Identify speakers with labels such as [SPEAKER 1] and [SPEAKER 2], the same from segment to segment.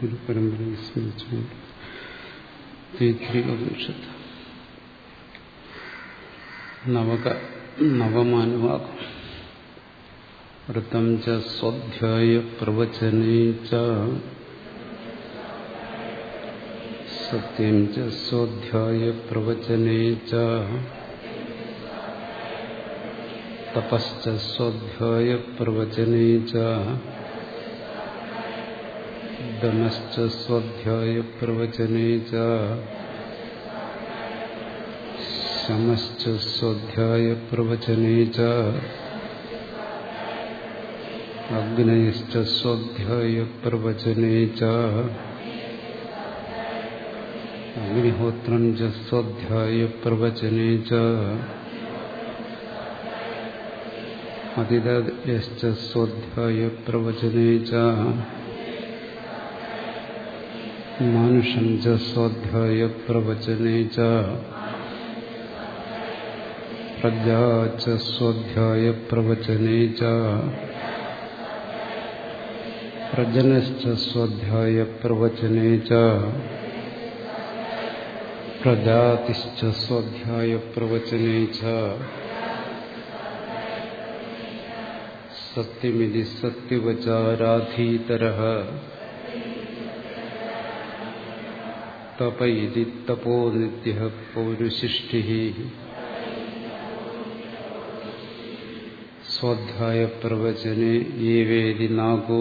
[SPEAKER 1] ഒരു പരമ്പരയെ സ്മരിച്ചുകൊണ്ട് തൈത്രികോപനിഷത്ത് നവക നവമാനുവാകം വൃത്തം ച സ്വാധ്യായ പ്രവചനേ ച സത്യം ച സ്വാധ്യായ പ്രവചനേ ച തപശ്ച സ്വാധ്യായ പ്രവചനേ ച ദമശ്ച സ്വാധ്യായ പ്രവചനേ ച ശമശ്ച സ്വാധ്യായ പ്രവചനേ ച അഗ്നയശ്ച സ്വാധ്യായ പ്രവചനേ ച അഗ്നിഹോത്രം ച സ്വാധ്യായ പ്രവചനേ മാനുഷം ച സ്വാധ്യായ പ്രവചനേ ച പ്രജാ ച സ്വാധ്യായ പ്രവചനേ ച പ്രജനശ്ച സ്വാധ്യായ പ്രവചനേ ച പ്രജാതിശ്ച സ്വാധ്യായ പ്രവചനേ ച സത്യമിതി സത്യവചാരാധീതര തപ ഇതി തപോ നിത്യ പൗരുശിഷ്ടി സ്വാധ്യായ പ്രവചനെ ഏവേദി നാഗോ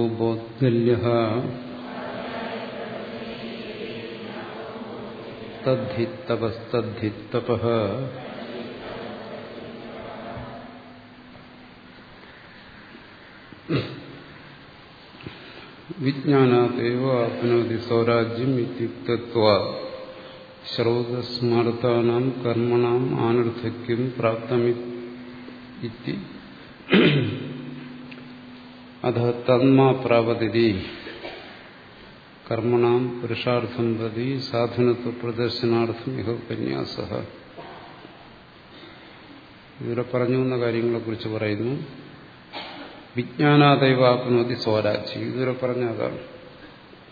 [SPEAKER 1] വിജ്ഞാനാദേവ ആപ്നോതി സ്വരാജ്യം ഇത്യുക്തത്വ. ശ്രൗതസ്മാർത്താനാം കർമ്മണാം ആനർത്ഥക്യം പ്രാപ്തമിത്തി അധ തന്മാ പ്രാപതി കർമ്മണാം പുരുഷാർത്ഥം പ്രതി സാധനത്വ പ്രദർശനാർത്ഥം ഇഹ ഉപന്യാസ. ഇവിടെ പറഞ്ഞു വന്ന കാര്യങ്ങളെക്കുറിച്ച് പറയുന്നു. വിജ്ഞാനാദൈവാപ്നോതി സ്വരാക്ഷി ഇതുവരെ പറഞ്ഞ അതാണ്.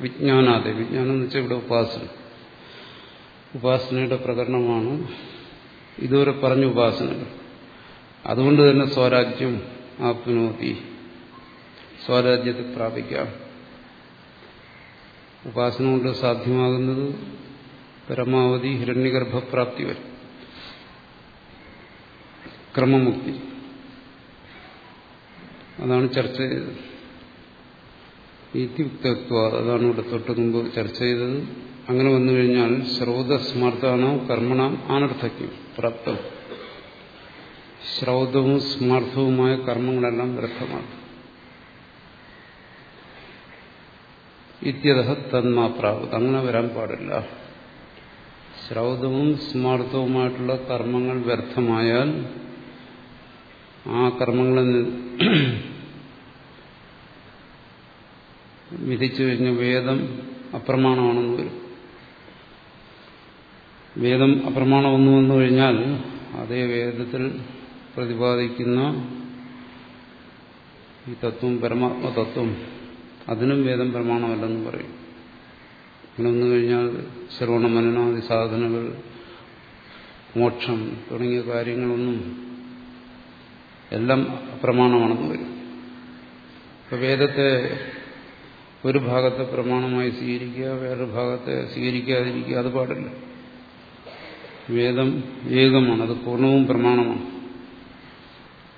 [SPEAKER 1] വിജ്ഞാനാദൈ. വിജ്ഞാനം എന്ന് വെച്ചാൽ ഇവിടെ ഉപാസന. ഉപാസനയുടെ പ്രകടനമാണ് ഇതുവരെ പറഞ്ഞ ഉപാസനകൾ. അതുകൊണ്ട് തന്നെ സ്വരാജ്യം ആപ്നോതി സ്വരാജ്യത്തെ പ്രാപിക്കാം. ഉപാസന കൊണ്ട് സാധ്യമാകുന്നത് പരമാവധി ഹിരണ്യഗർഭപ്രാപ്തി വരും. ക്രമമുക്തി. അതാണ് ചർച്ച ചെയ്തത്. ഇതിയുക്തത്വ അതാണ് ഇവിടെ തൊട്ട് മുമ്പ് ചർച്ച ചെയ്തത്. അങ്ങനെ വന്നു കഴിഞ്ഞാൽ ശ്രൗതസ്മാർത്ഥാണോ കർമ്മണാം ആനർത്ഥക്യം പ്രാപ്തം. ശ്രൗതവും സ്മാർത്ഥവുമായ കർമ്മങ്ങളെല്ലാം വ്യർത്ഥമാണ് ഇത്യത തന്മാ പ്രാപ്ത അങ്ങനെ വരാൻ പാടില്ല. ശ്രൗതവും സ്മാർത്ഥവുമായിട്ടുള്ള കർമ്മങ്ങൾ വ്യർത്ഥമായാൽ ആ കർമ്മങ്ങളിൽ വിധിച്ചു കഴിഞ്ഞ വേദം അപ്രമാണമാണെന്ന് വരും. വേദം അപ്രമാണം ഒന്ന് വന്നു കഴിഞ്ഞാൽ അതേ വേദത്തിൽ പ്രതിപാദിക്കുന്ന ഈ തത്വം പരമാത്മതത്വം അതിനും വേദം പ്രമാണമല്ലെന്ന് പറയും. അങ്ങനെ വന്നു കഴിഞ്ഞാൽ ശ്രവണ മനനാദി സാധനകൾ മോക്ഷം തുടങ്ങിയ കാര്യങ്ങളൊന്നും എല്ലാം പ്രമാണമാണെന്ന് വരും. ഇപ്പൊ വേദത്തെ ഒരു ഭാഗത്തെ പ്രമാണമായി സ്വീകരിക്കുക വേറൊരു ഭാഗത്തെ സ്വീകരിക്കാതിരിക്കുക അത് പാടില്ല. വേദം ഏകമാണ് അത് പൂർണവും പ്രമാണമാണ്.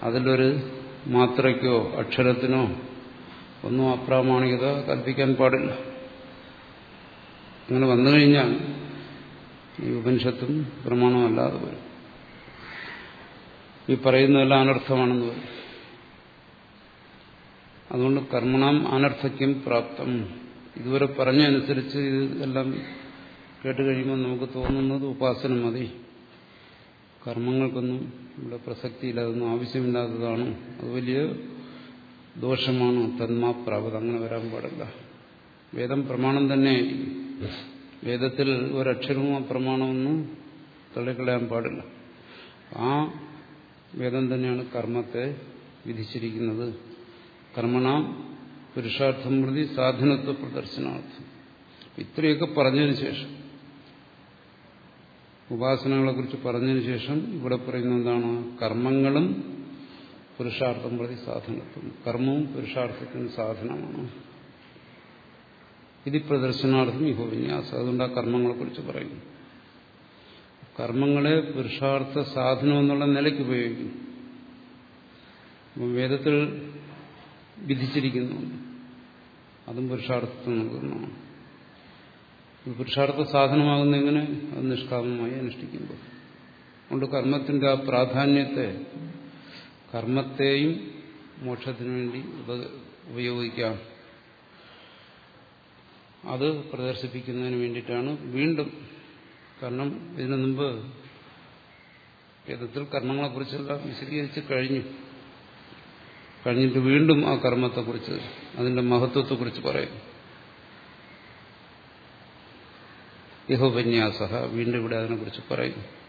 [SPEAKER 1] അതിലൊരു മാത്രയ്ക്കോ അക്ഷരത്തിനോ ഒന്നും അപ്രാമാണികത കൽപ്പിക്കാൻ പാടില്ല. അങ്ങനെ വന്നു കഴിഞ്ഞാൽ ഈ ഉപനിഷത്തും പ്രമാണമല്ലാതെ വരും. ഈ പറയുന്നതെല്ലാം അനർത്ഥമാണെന്ന് അതുകൊണ്ട് കർമ്മണം അനർത്ഥയ്ക്കും പ്രാപ്തം. ഇതുവരെ പറഞ്ഞനുസരിച്ച് ഇതെല്ലാം കേട്ട് കഴിയുമ്പോൾ നമുക്ക് തോന്നുന്നത് ഉപാസന മതി. കർമ്മങ്ങൾക്കൊന്നും ഇവിടെ പ്രസക്തിയില്ല അതൊന്നും ആവശ്യമില്ലാത്തതാണ്. അത് വലിയ ദോഷമാണ്. തന്മാ പ്രാപത അങ്ങനെ വരാൻ പാടില്ല. വേദം പ്രമാണം തന്നെ വേദത്തിൽ ഒരക്ഷരവും പ്രമാണമൊന്നും തള്ളിക്കളയാൻ പാടില്ല. ആ വേദം തന്നെയാണ് കർമ്മത്തെ വിധിച്ചിരിക്കുന്നത്. കർമ്മണ പുരുഷാർത്ഥം പ്രതി സാധനത്വ പ്രദർശനാർത്ഥം. ഇത്രയൊക്കെ പറഞ്ഞതിന് ശേഷം ഉപാസനകളെ കുറിച്ച് പറഞ്ഞതിന് ശേഷം ഇവിടെ പറയുന്ന എന്താണ്? കർമ്മങ്ങളും പുരുഷാർത്ഥം പ്രതി സാധനത്വം. കർമ്മവും പുരുഷാർത്ഥത്തിന് സാധനമാണ്. ഇത് പ്രദർശനാർത്ഥം ഇഹോ വിന്യാസം. അതുകൊണ്ട് ആ കർമ്മങ്ങളെ കുറിച്ച് പറയുന്നു. കർമ്മങ്ങളെ പുരുഷാർത്ഥ സാധനം എന്നുള്ള നിലയ്ക്ക് ഉപയോഗിക്കുന്നു. വേദത്തിൽ വിധിച്ചിരിക്കുന്നു അതും പുരുഷാർത്ഥത്തിൽ നൽകുന്നതാണ്. പുരുഷാർത്ഥ സാധനമാകുന്ന എങ്ങനെ? അത് നിഷ്കാമമായി അനുഷ്ഠിക്കുമ്പോൾ. അതുകൊണ്ട് കർമ്മത്തിന്റെ ആ പ്രാധാന്യത്തെ കർമ്മത്തെയും മോക്ഷത്തിനു വേണ്ടി ഉപയോഗിക്കാം. അത് പ്രദർശിപ്പിക്കുന്നതിന് വേണ്ടിയിട്ടാണ് വീണ്ടും കാരണം ഇതിനു മുമ്പ് വേദത്തിൽ കർമ്മങ്ങളെക്കുറിച്ചെല്ലാം വിശദീകരിച്ച് കഴിഞ്ഞു. കഴിഞ്ഞിട്ട് വീണ്ടും ആ കർമ്മത്തെക്കുറിച്ച് അതിന്റെ മഹത്വത്തെക്കുറിച്ച് പറയും. യഹോപന്യാസ വീണ്ടും ഇവിടെ അതിനെക്കുറിച്ച് പറയും.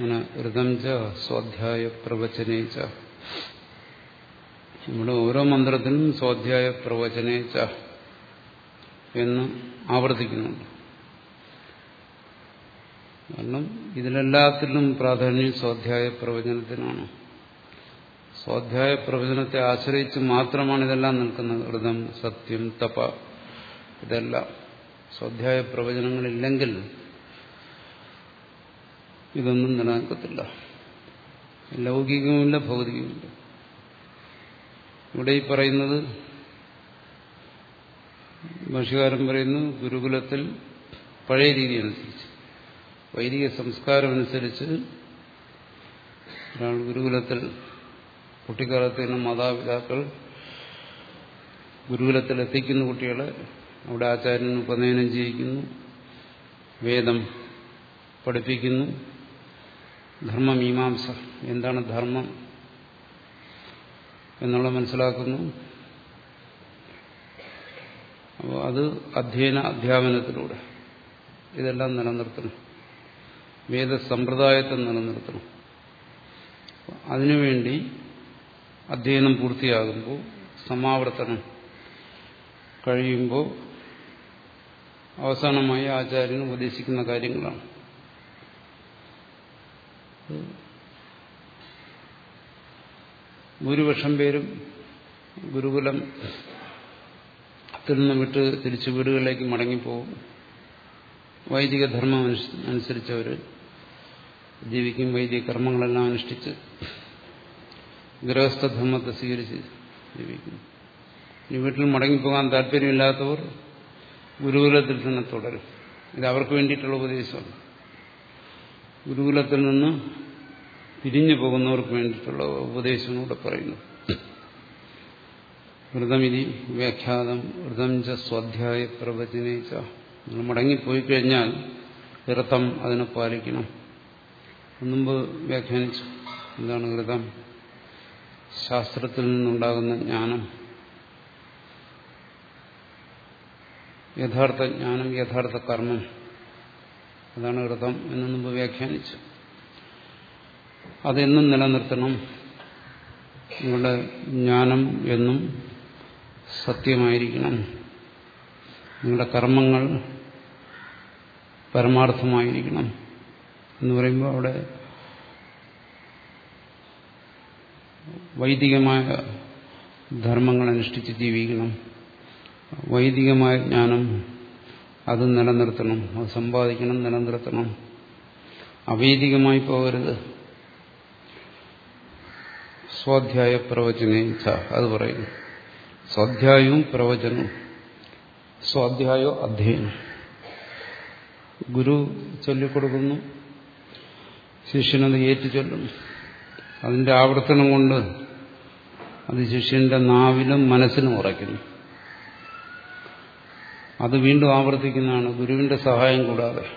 [SPEAKER 1] അങ്ങനെ ഋതം ച സ്വാധ്യായ പ്രവചനേച്ച നമ്മുടെ ഓരോ മന്ത്രത്തിനും സ്വാധ്യായ പ്രവചനേച്ച എന്ന് ആവർത്തിക്കുന്നുണ്ട്. കാരണം ഇതിലെല്ലാത്തിലും പ്രാധാന്യം സ്വാധ്യായ പ്രവചനത്തിനാണ്. സ്വാധ്യായ പ്രവചനത്തെ ആശ്രയിച്ച് മാത്രമാണ് ഇതെല്ലാം നിൽക്കുന്നത്. ഋതം സത്യം തപ ഇതെല്ലാം. സ്വാധ്യായ പ്രവചനങ്ങളില്ലെങ്കിൽ ഇതൊന്നും നിലനിൽക്കത്തില്ല. ലൗകികവുമില്ല ഭൗതികവുമില്ല. ഇവിടെ ഈ പറയുന്നത് ഭാഷകാരൻ പറയുന്നു ഗുരുകുലത്തിൽ പഴയ രീതി അനുസരിച്ച്. വൈദിക സംസ്കാരം അനുസരിച്ച് ഒരാൾ ഗുരുകുലത്തിൽ കുട്ടിക്കാലത്ത് തന്നെ മാതാപിതാക്കൾ ഗുരുകുലത്തിൽ എത്തിക്കുന്ന കുട്ടികളെ അവിടെ ആചാര്യൻ ഉപനയനം ചെയ്യിക്കുന്നു വേദം പഠിപ്പിക്കുന്നു. ധർമ്മമീമാംസ എന്താണ് ധർമ്മം എന്നുള്ള മനസ്സിലാക്കുന്നു. അപ്പോൾ അത് അധ്യയന അധ്യാപനത്തിലൂടെ ഇതെല്ലാം നിലനിർത്തണം വേദസമ്പ്രദായത്തെ നിലനിർത്തണം. അതിനുവേണ്ടി അധ്യയനം പൂർത്തിയാകുമ്പോൾ സമാവർത്തനം കഴിയുമ്പോൾ അവസാനമായി ആചാര്യൻ ഉപദേശിക്കുന്ന കാര്യങ്ങളാണ്. ഭൂരിപക്ഷം പേരും ഗുരുകുലം നിന്ന് വിട്ട് തിരിച്ചു വീടുകളിലേക്ക് മടങ്ങിപ്പോകും. വൈദിക ധർമ്മം അനുസരിച്ചവർ ജീവിക്കും വൈദിക കർമ്മങ്ങളെല്ലാം അനുഷ്ഠിച്ച് ഗൃഹസ്ഥധർമ്മത്തെ സ്വീകരിച്ച് ജീവിക്കുന്നു. ഇനി വീട്ടിൽ മടങ്ങിപ്പോകാൻ താല്പര്യമില്ലാത്തവർ ഗുരുകുലത്തിൽ തന്നെ തുടരും. ഇത് അവർക്ക് വേണ്ടിയിട്ടുള്ള ഉപദേശമാണ്. ഗുരുകുലത്തിൽ നിന്ന് പിരിഞ്ഞു പോകുന്നവർക്ക് വേണ്ടിയിട്ടുള്ള ഉപദേശം കൂടെ പറയുന്നു. വ്രതമിതി വ്യാഖ്യാതം. വ്രതം ച സ്വാധ്യായ പ്രവചനയിച്ച നിങ്ങൾ മടങ്ങിപ്പോയി കഴിഞ്ഞാൽ വ്രതം അതിനെ പാലിക്കണം. മുമ്പ് വ്യാഖ്യാനിച്ചു. എന്താണ് ഘൃതം ശാസ്ത്രത്തിൽ നിന്നുണ്ടാകുന്ന ജ്ഞാനം. യഥാർത്ഥ ജ്ഞാനം യഥാർത്ഥ കർമ്മം. അതാണ് ഘൃതം എന്ന് മുമ്പ് വ്യാഖ്യാനിച്ചു. അതെന്നും നിലനിർത്തണം. നിങ്ങളുടെ ജ്ഞാനം എന്നും സത്യമായിരിക്കണം. നിങ്ങളുടെ കർമ്മങ്ങൾ പരമാർത്ഥമായിരിക്കണം. എന്ന് പറയുമ്പോൾ അവിടെ വൈദികമായ ധർമ്മങ്ങൾ അനുഷ്ഠിച്ച് ജീവിക്കണം. വൈദികമായ ജ്ഞാനം അത് നിലനിർത്തണം. അത് സമ്പാദിക്കണം നിലനിർത്തണം. അവൈദികമായി പോകരുത്. സ്വാധ്യായ പ്രവചനേച്ഛ അത് പറയുന്നു. സ്വാധ്യായവും പ്രവചനവും. സ്വാധ്യായോ അധ്യയനം. ഗുരു ചൊല്ലിക്കൊടുക്കുന്നു. ശിഷ്യനത് ഏറ്റു ചൊല്ലും അതിന്റെ ആവർത്തനം കൊണ്ട് അത് ശിഷ്യന്റെ നാവിലും മനസ്സിനും ഉറയ്ക്കുന്നു. അത് വീണ്ടും ആവർത്തിക്കുന്നതാണ്. ഗുരുവിന്റെ സഹായം കൂടാതെ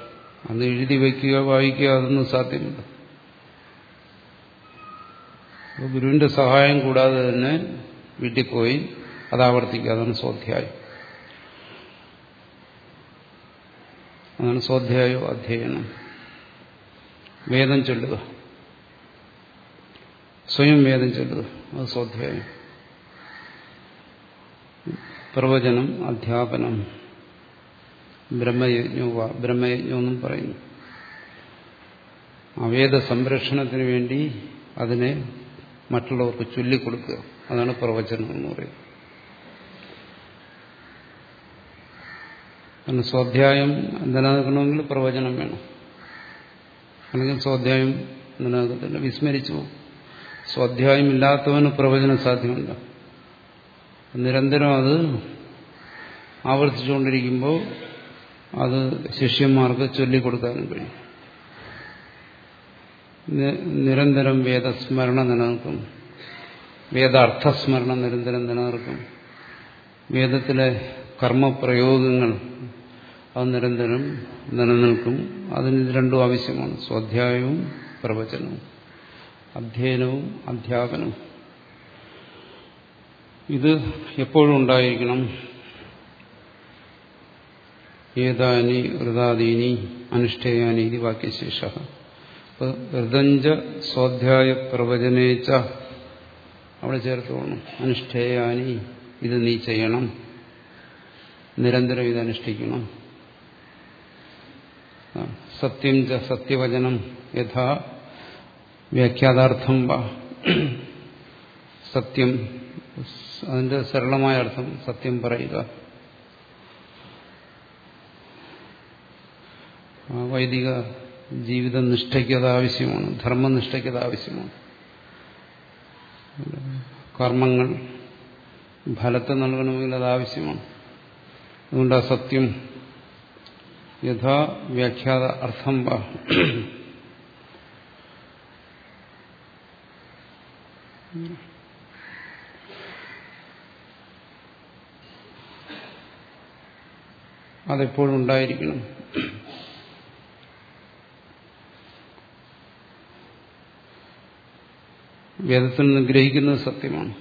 [SPEAKER 1] അത് എഴുതി വയ്ക്കുക വായിക്കുക അതൊന്നും സാധ്യമല്ല. ഗുരുവിന്റെ സഹായം കൂടാതെ തന്നെ വീട്ടിൽ പോയി അത് ആവർത്തിക്കുക. അതാണ് സ്വാധ്യായം. അതാണ് സ്വാധ്യായോ അധ്യയനം. വേദം ചൊല്ലുക. സ്വയം വേദം ചൊല്ലുക. അത് സ്വാധ്യായം പ്രവചനം അധ്യാപനം ബ്രഹ്മയജ്ഞവും ബ്രഹ്മയജ്ഞം എന്നും പറയുന്നു. അവേദ സംരക്ഷണത്തിന് വേണ്ടി അതിനെ മറ്റുള്ളവർക്ക് ചൊല്ലിക്കൊടുക്കുക. അതാണ് പ്രവചനം എന്ന് പറയുന്നത്. കാരണം സ്വാധ്യായം നിലനിൽക്കണമെങ്കിൽ പ്രവചനം വേണം. അല്ലെങ്കിൽ സ്വാധ്യായം നിലനിൽക്കത്തില്ല. വിസ്മരിച്ചു പോകും. സ്വാധ്യായം ഇല്ലാത്തവന് പ്രവചനം സാധ്യമല്ല. നിരന്തരം അത് ആവർത്തിച്ചുകൊണ്ടിരിക്കുമ്പോൾ അത് ശിഷ്യന്മാർക്ക് ചൊല്ലിക്കൊടുക്കാനും കഴിയും. നിരന്തരം വേദസ്മരണ നിലനിൽക്കും. വേദാർത്ഥസ്മരണം നിരന്തരം നിലനിൽക്കും. വേദത്തിലെ കർമ്മപ്രയോഗങ്ങൾ അത് നിരന്തരം നിലനിൽക്കും. അതിന് രണ്ടും ആവശ്യമാണ്. സ്വാധ്യായവും പ്രവചനവും. അധ്യയനവും അധ്യാപനവും. ഇത് എപ്പോഴും ഉണ്ടായിരിക്കണം. ഏതാനി ഹൃദാദീനി അനുഷ്ഠേയാനി ഇത് വാക്യശേഷ. ഹൃദഞ്ച സ്വാധ്യായ പ്രവചനേച്ച അവിടെ ചേർത്തോണം അനുഷ്ഠേയാനി ഇത് നീ ചെയ്യണം. നിരന്തരം ഇത് അനുഷ്ഠിക്കണം. സത്യം ച സത്യവചനം യഥാ വ്യാഖ്യാതാർത്ഥം സത്യം അതിന്റെ സരളമായ അർത്ഥം സത്യം പറയുക. വൈദിക ജീവിത നിഷ്ഠയ്ക്ക് അത് ആവശ്യമാണ് ധർമ്മനിഷ്ഠയ്ക്ക് അത് ആവശ്യമാണ്. കർമ്മങ്ങൾ ഫലത്തെ നൽകണമെങ്കിൽ അത് ആവശ്യമാണ്. അതുകൊണ്ട് ആ സത്യം യഥാ വ്യാഖ്യാത അർത്ഥം അതെപ്പോഴും ഉണ്ടായിരിക്കണം. വേദത്തിൽ നിന്ന് ഗ്രഹിക്കുന്നത് സത്യമാണ്.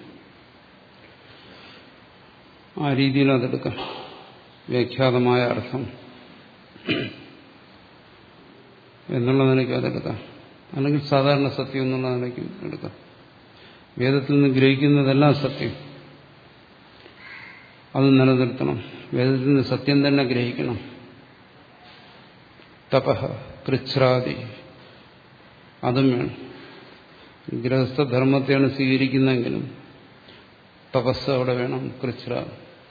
[SPEAKER 1] ആ രീതിയിൽ അതെടുക്കാം. വ്യാഖ്യാതമായ അർത്ഥം. എന്നുള്ള നിലയ്ക്ക് അതെടുക്കാം. അല്ലെങ്കിൽ സാധാരണ സത്യം എന്നുള്ള നിലയ്ക്കും എടുക്കാം. വേദത്തിൽ നിന്ന് ഗ്രഹിക്കുന്നതെല്ലാം സത്യം. അത് നിലനിർത്തണം. വേദത്തിൽ നിന്ന് സത്യം തന്നെ ഗ്രഹിക്കണം. തപഹ കൃച്ഛ്രാദി. അതും വേണം. ഗൃഹസ്ഥധർമ്മത്തെയാണ് സ്വീകരിക്കുന്നതെങ്കിലും തപസ് അവിടെ വേണം. കൃച്ഛ്ര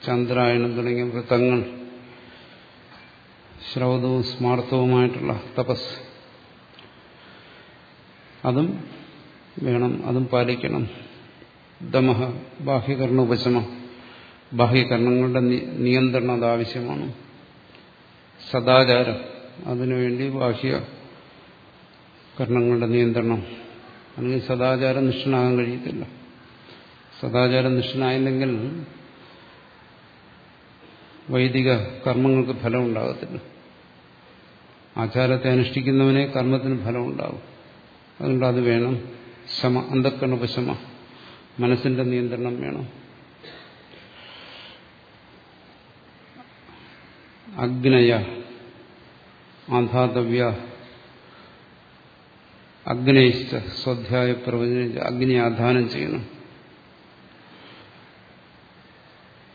[SPEAKER 1] ചന്ദ്രായണം തുടങ്ങിയ വൃത്തങ്ങൾ ശ്രൗതവും സ്മാർത്ഥവുമായിട്ടുള്ള തപസ്. അതും വേണം അതും പാലിക്കണം. ദമഹ ബാഹ്യകരണ ഉപശമ. ബാഹ്യകരണങ്ങളുടെ നിയന്ത്രണം അത് ആവശ്യമാണ് സദാചാരം അതിനുവേണ്ടി ബാഹ്യ കർണങ്ങളുടെ നിയന്ത്രണം. അല്ലെങ്കിൽ സദാചാരം നിഷ്ഠനാകാൻ കഴിയത്തില്ല. സദാചാരം നിഷ്ഠനായില്ലെങ്കിൽ വൈദിക കർമ്മങ്ങൾക്ക് ഫലം ഉണ്ടാകത്തില്ല ആചാരത്തെ അനുഷ്ഠിക്കുന്നവനെ കർമ്മത്തിന് ഫലം ഉണ്ടാകും അതുകൊണ്ട് അത് വേണം. ശമ അന്ധക്കണുപശമ മനസ്സിന്റെ നിയന്ത്രണം വേണം. അഗ്നയ ആധാതവ്യ അഗ്നയിച്ച സ്വാധ്യായ പ്രവചന അഗ്നി ആധാനം ചെയ്യണം.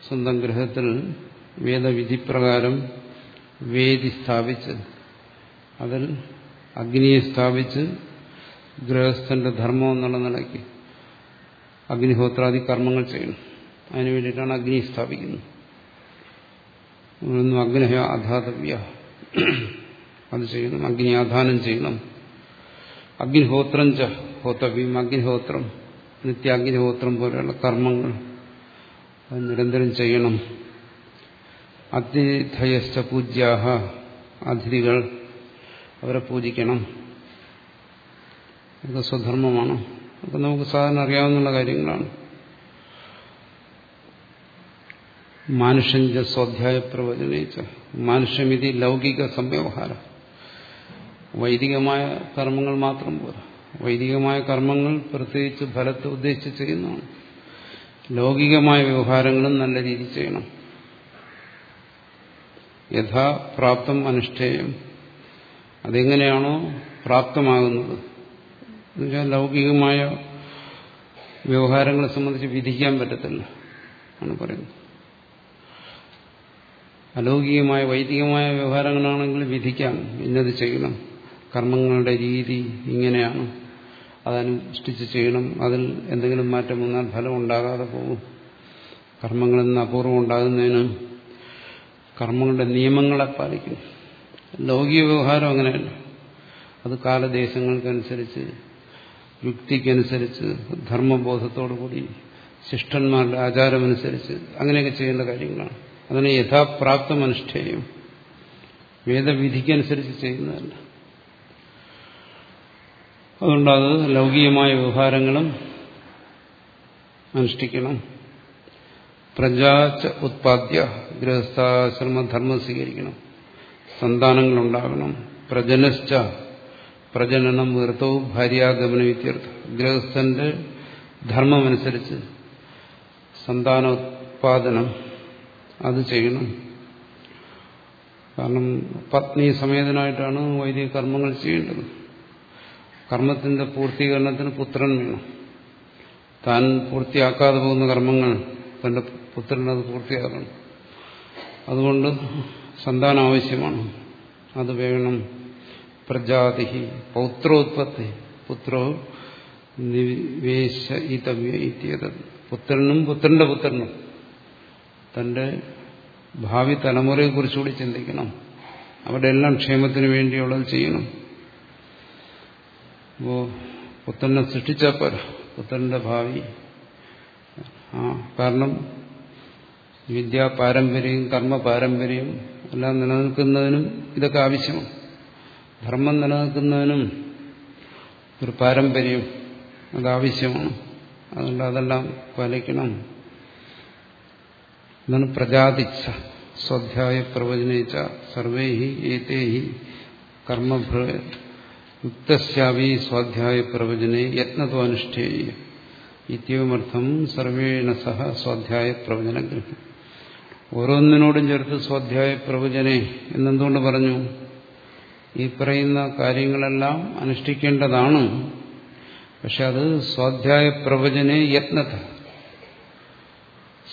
[SPEAKER 1] സ്വന്തം ഗൃഹത്തിൽ വേദവിധിപ്രകാരം വേദി സ്ഥാപിച്ച് അതിൽ അഗ്നിയെ സ്ഥാപിച്ച് ഗൃഹസ്ഥന്റെ ധർമ്മം എന്നുള്ള നിലയ്ക്ക് അഗ്നിഹോത്രാദി കർമ്മങ്ങൾ ചെയ്യണം അതിനു വേണ്ടിയിട്ടാണ് അഗ്നി സ്ഥാപിക്കുന്നത്. ഒന്നും അഗ്നഹ അധാതവ്യ അത് ചെയ്യണം അഗ്നി ആധാനം ചെയ്യണം അഗ്നിഹോത്രം ച ഹോത്തവ്യം അഗ്നിഹോത്രം. നിത്യാഗ്നിഹോത്രം പോലെയുള്ള കർമ്മങ്ങൾ അത് നിരന്തരം ചെയ്യണം. അതിഥയശ്ച പൂജ്യാഹ. അതിഥികൾ അവരെ പൂജിക്കണം. ഇത് സ്വധർമ്മമാണ്. അതൊക്കെ നമുക്ക് സാധാരണ അറിയാവുന്ന കാര്യങ്ങളാണ്. മാനുഷ്യന്റെ സ്വാധ്യായ പ്രവചനയിച്ച മാനുഷ്യമിതി ലൗകിക സംവ്യവഹാരം. വൈദികമായ കർമ്മങ്ങൾ മാത്രം പോരാ. വൈദികമായ കർമ്മങ്ങൾ പ്രത്യേകിച്ച് ഫലത്തെ ഉദ്ദേശിച്ച് ചെയ്യുന്നതാണ്. ലൗകികമായ വ്യവഹാരങ്ങളും നല്ല രീതിയിൽ ചെയ്യണം. യഥാ പ്രാപ്തം അനുഷ്ഠേയം. അതെങ്ങനെയാണോ പ്രാപ്തമാകുന്നത്? എന്നുവെച്ചാൽ ലൗകികമായ വ്യവഹാരങ്ങളെ സംബന്ധിച്ച് വിധിക്കാൻ പറ്റത്തില്ല ആണ് പറയുന്നത്. അലൗകികമായ വൈദികമായ വ്യവഹാരങ്ങളാണെങ്കിൽ വിധിക്കാം ഇന്നത് ചെയ്യണം കർമ്മങ്ങളുടെ രീതി ഇങ്ങനെയാണ് അതനുഷ്ഠിച്ച് ചെയ്യണം അതിൽ എന്തെങ്കിലും മാറ്റം വന്നാൽ ഫലം ഉണ്ടാകാതെ പോകും. കർമ്മങ്ങളിൽ നിന്ന് അപൂർവം ഉണ്ടാകുന്നതിന് കർമ്മങ്ങളുടെ നിയമങ്ങളെ പാലിക്കുന്നു ലൗകിക വ്യവഹാരം അങ്ങനെയല്ല. അത് കാലദേശങ്ങൾക്കനുസരിച്ച് യുക്തിക്കനുസരിച്ച് ധർമ്മബോധത്തോടുകൂടി ശിഷ്ടന്മാരുടെ ആചാരമനുസരിച്ച് അങ്ങനെയൊക്കെ ചെയ്യേണ്ട കാര്യങ്ങളാണ്. അതിനെ യഥാപ്രാപ്തം അനുഷ്ഠേയം വേദവിധിക്കനുസരിച്ച് ചെയ്യുന്നതല്ല. അതുകൊണ്ട് അത് ലൗകികമായ വ്യവഹാരങ്ങളും അനുഷ്ഠിക്കണം. പ്രജാച്ച ഉത്പാദ്യ. ഗൃഹസ്ഥാശ്രമധർമ്മം സ്വീകരിക്കണം. സന്താനങ്ങളുണ്ടാകണം. പ്രജനശ്ച പ്രജനനം വൃത്തവും ഭാര്യാഗമന വിത്യർത്ഥം ഗൃഹസ്ഥന്റെ ധർമ്മമനുസരിച്ച് സന്താനോത്പാദനം അത് ചെയ്യണം. കാരണം പത്നി സമേതനായിട്ടാണ് വൈദിക കർമ്മങ്ങൾ ചെയ്യേണ്ടത്. കർമ്മത്തിന്റെ പൂർത്തീകരണത്തിന് പുത്രൻ വേണം. താൻ പൂർത്തിയാക്കാതെ പോകുന്ന കർമ്മങ്ങൾ തന്റെ പുത്രനത് പൂർത്തിയാകണം അതുകൊണ്ട് സന്താനം ആവശ്യമാണ്. അത് വേണം പ്രജാതി പൗത്രോത്പത്തി പുത്രോ നിവേശ പുത്രനും പുത്രന്റെ പുത്രനും. തന്റെ ഭാവി തലമുറയെ കുറിച്ചുകൂടി ചിന്തിക്കണം. അവരുടെ എല്ലാം ക്ഷേമത്തിന് വേണ്ടിയുള്ളത് ചെയ്യണം. അപ്പോ പുത്രനെ സൃഷ്ടിച്ചാൽ പോരാ. പുത്രന്റെ ഭാവി. ആ കാരണം വിദ്യാ പാരമ്പര്യം കർമ്മ പാരമ്പര്യം എല്ലാം നിലനിൽക്കുന്നതിനും ഇതൊക്കെ ആവശ്യമാണ്. ധർമ്മം നിലനിൽക്കുന്നതിനും ഒരു പാരമ്പര്യം അതാവശ്യമാണ് അതുകൊണ്ട് അതെല്ലാം പാലിക്കണം. എന്നാണ് പ്രജാതിച്ച സ്വാധ്യായ പ്രവചനയിച്ച സർവേ ഏതേ കർമ്മഭ്ര യുക്തശ്യാവി സ്വാധ്യായ പ്രവചനെ യത്നത്വ അനുഷ്ഠേയ ഇത്യവുമർത്ഥം സർവേണ സഹ സ്വാധ്യായ പ്രവചനഗ്രഹം. ഓരോന്നിനോടും ചേർത്ത് സ്വാധ്യായ പ്രവചനെ എന്നെന്തുകൊണ്ട് പറഞ്ഞു? ഈ പറയുന്ന കാര്യങ്ങളെല്ലാം അനുഷ്ഠിക്കേണ്ടതാണ്. പക്ഷെ അത് സ്വാധ്യായ പ്രവചനെ യത്നത.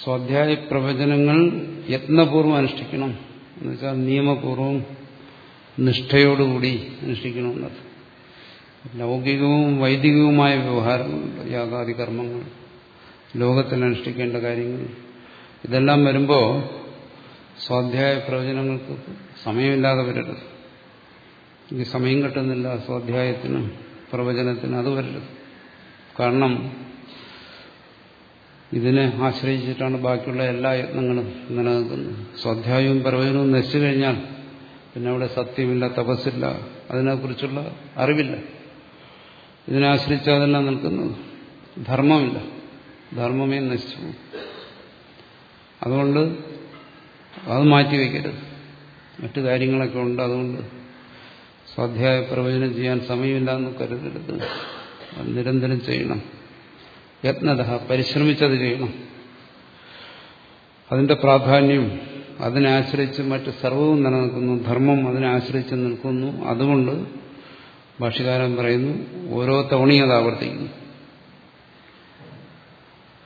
[SPEAKER 1] സ്വാധ്യായ പ്രവചനങ്ങൾ യത്നപൂർവം അനുഷ്ഠിക്കണം. എന്നുവെച്ചാൽ നിയമപൂർവം നിഷ്ഠയോടുകൂടി അനുഷ്ഠിക്കണമെന്നത് ലൗകികവും വൈദികവുമായ വ്യവഹാരങ്ങളുണ്ട് യാഗാദി കർമ്മങ്ങൾ ലോകത്തിൽ അനുഷ്ഠിക്കേണ്ട കാര്യങ്ങൾ ഇതെല്ലാം വരുമ്പോൾ സ്വാധ്യായ പ്രവചനങ്ങൾക്ക് സമയമില്ലാതെ വരരുത്. എനിക്ക് സമയം കിട്ടുന്നില്ല സ്വാധ്യായത്തിന് പ്രവചനത്തിന് അത് വരരുത്. കാരണം ഇതിനെ ആശ്രയിച്ചിട്ടാണ് ബാക്കിയുള്ള എല്ലാ യത്നങ്ങളും നിലനിൽക്കുന്നത്. സ്വാധ്യായവും പ്രവചനവും നശിച്ചു കഴിഞ്ഞാൽ പിന്നെ അവിടെ സത്യമില്ല തപസ്സില്ല അതിനെക്കുറിച്ചുള്ള അറിവില്ല. ഇതിനെ ആശ്രയിച്ച് നിൽക്കുന്നത്. ധർമ്മമില്ല. ധർമ്മമേ നശിച്ചു അതുകൊണ്ട് അത് മാറ്റിവെക്കരുത് മറ്റു കാര്യങ്ങളൊക്കെ ഉണ്ട് അതുകൊണ്ട് സ്വാധ്യായ പ്രവചനം ചെയ്യാൻ സമയമില്ല എന്ന് കരുതരുത് നിരന്തരം ചെയ്യണം. യത്നത പരിശ്രമിച്ചത് ചെയ്യണം. അതിന്റെ പ്രാധാന്യം അതിനെ ആശ്രയിച്ച് മറ്റ് സർവവും നിലനിൽക്കുന്നു. ധർമ്മം അതിനെ ആശ്രയിച്ച് നിൽക്കുന്നു. അതുകൊണ്ട് ഭാഷകാരൻ പറയുന്നു ഓരോ തവണയും അത് ആവർത്തിക്കുന്നു.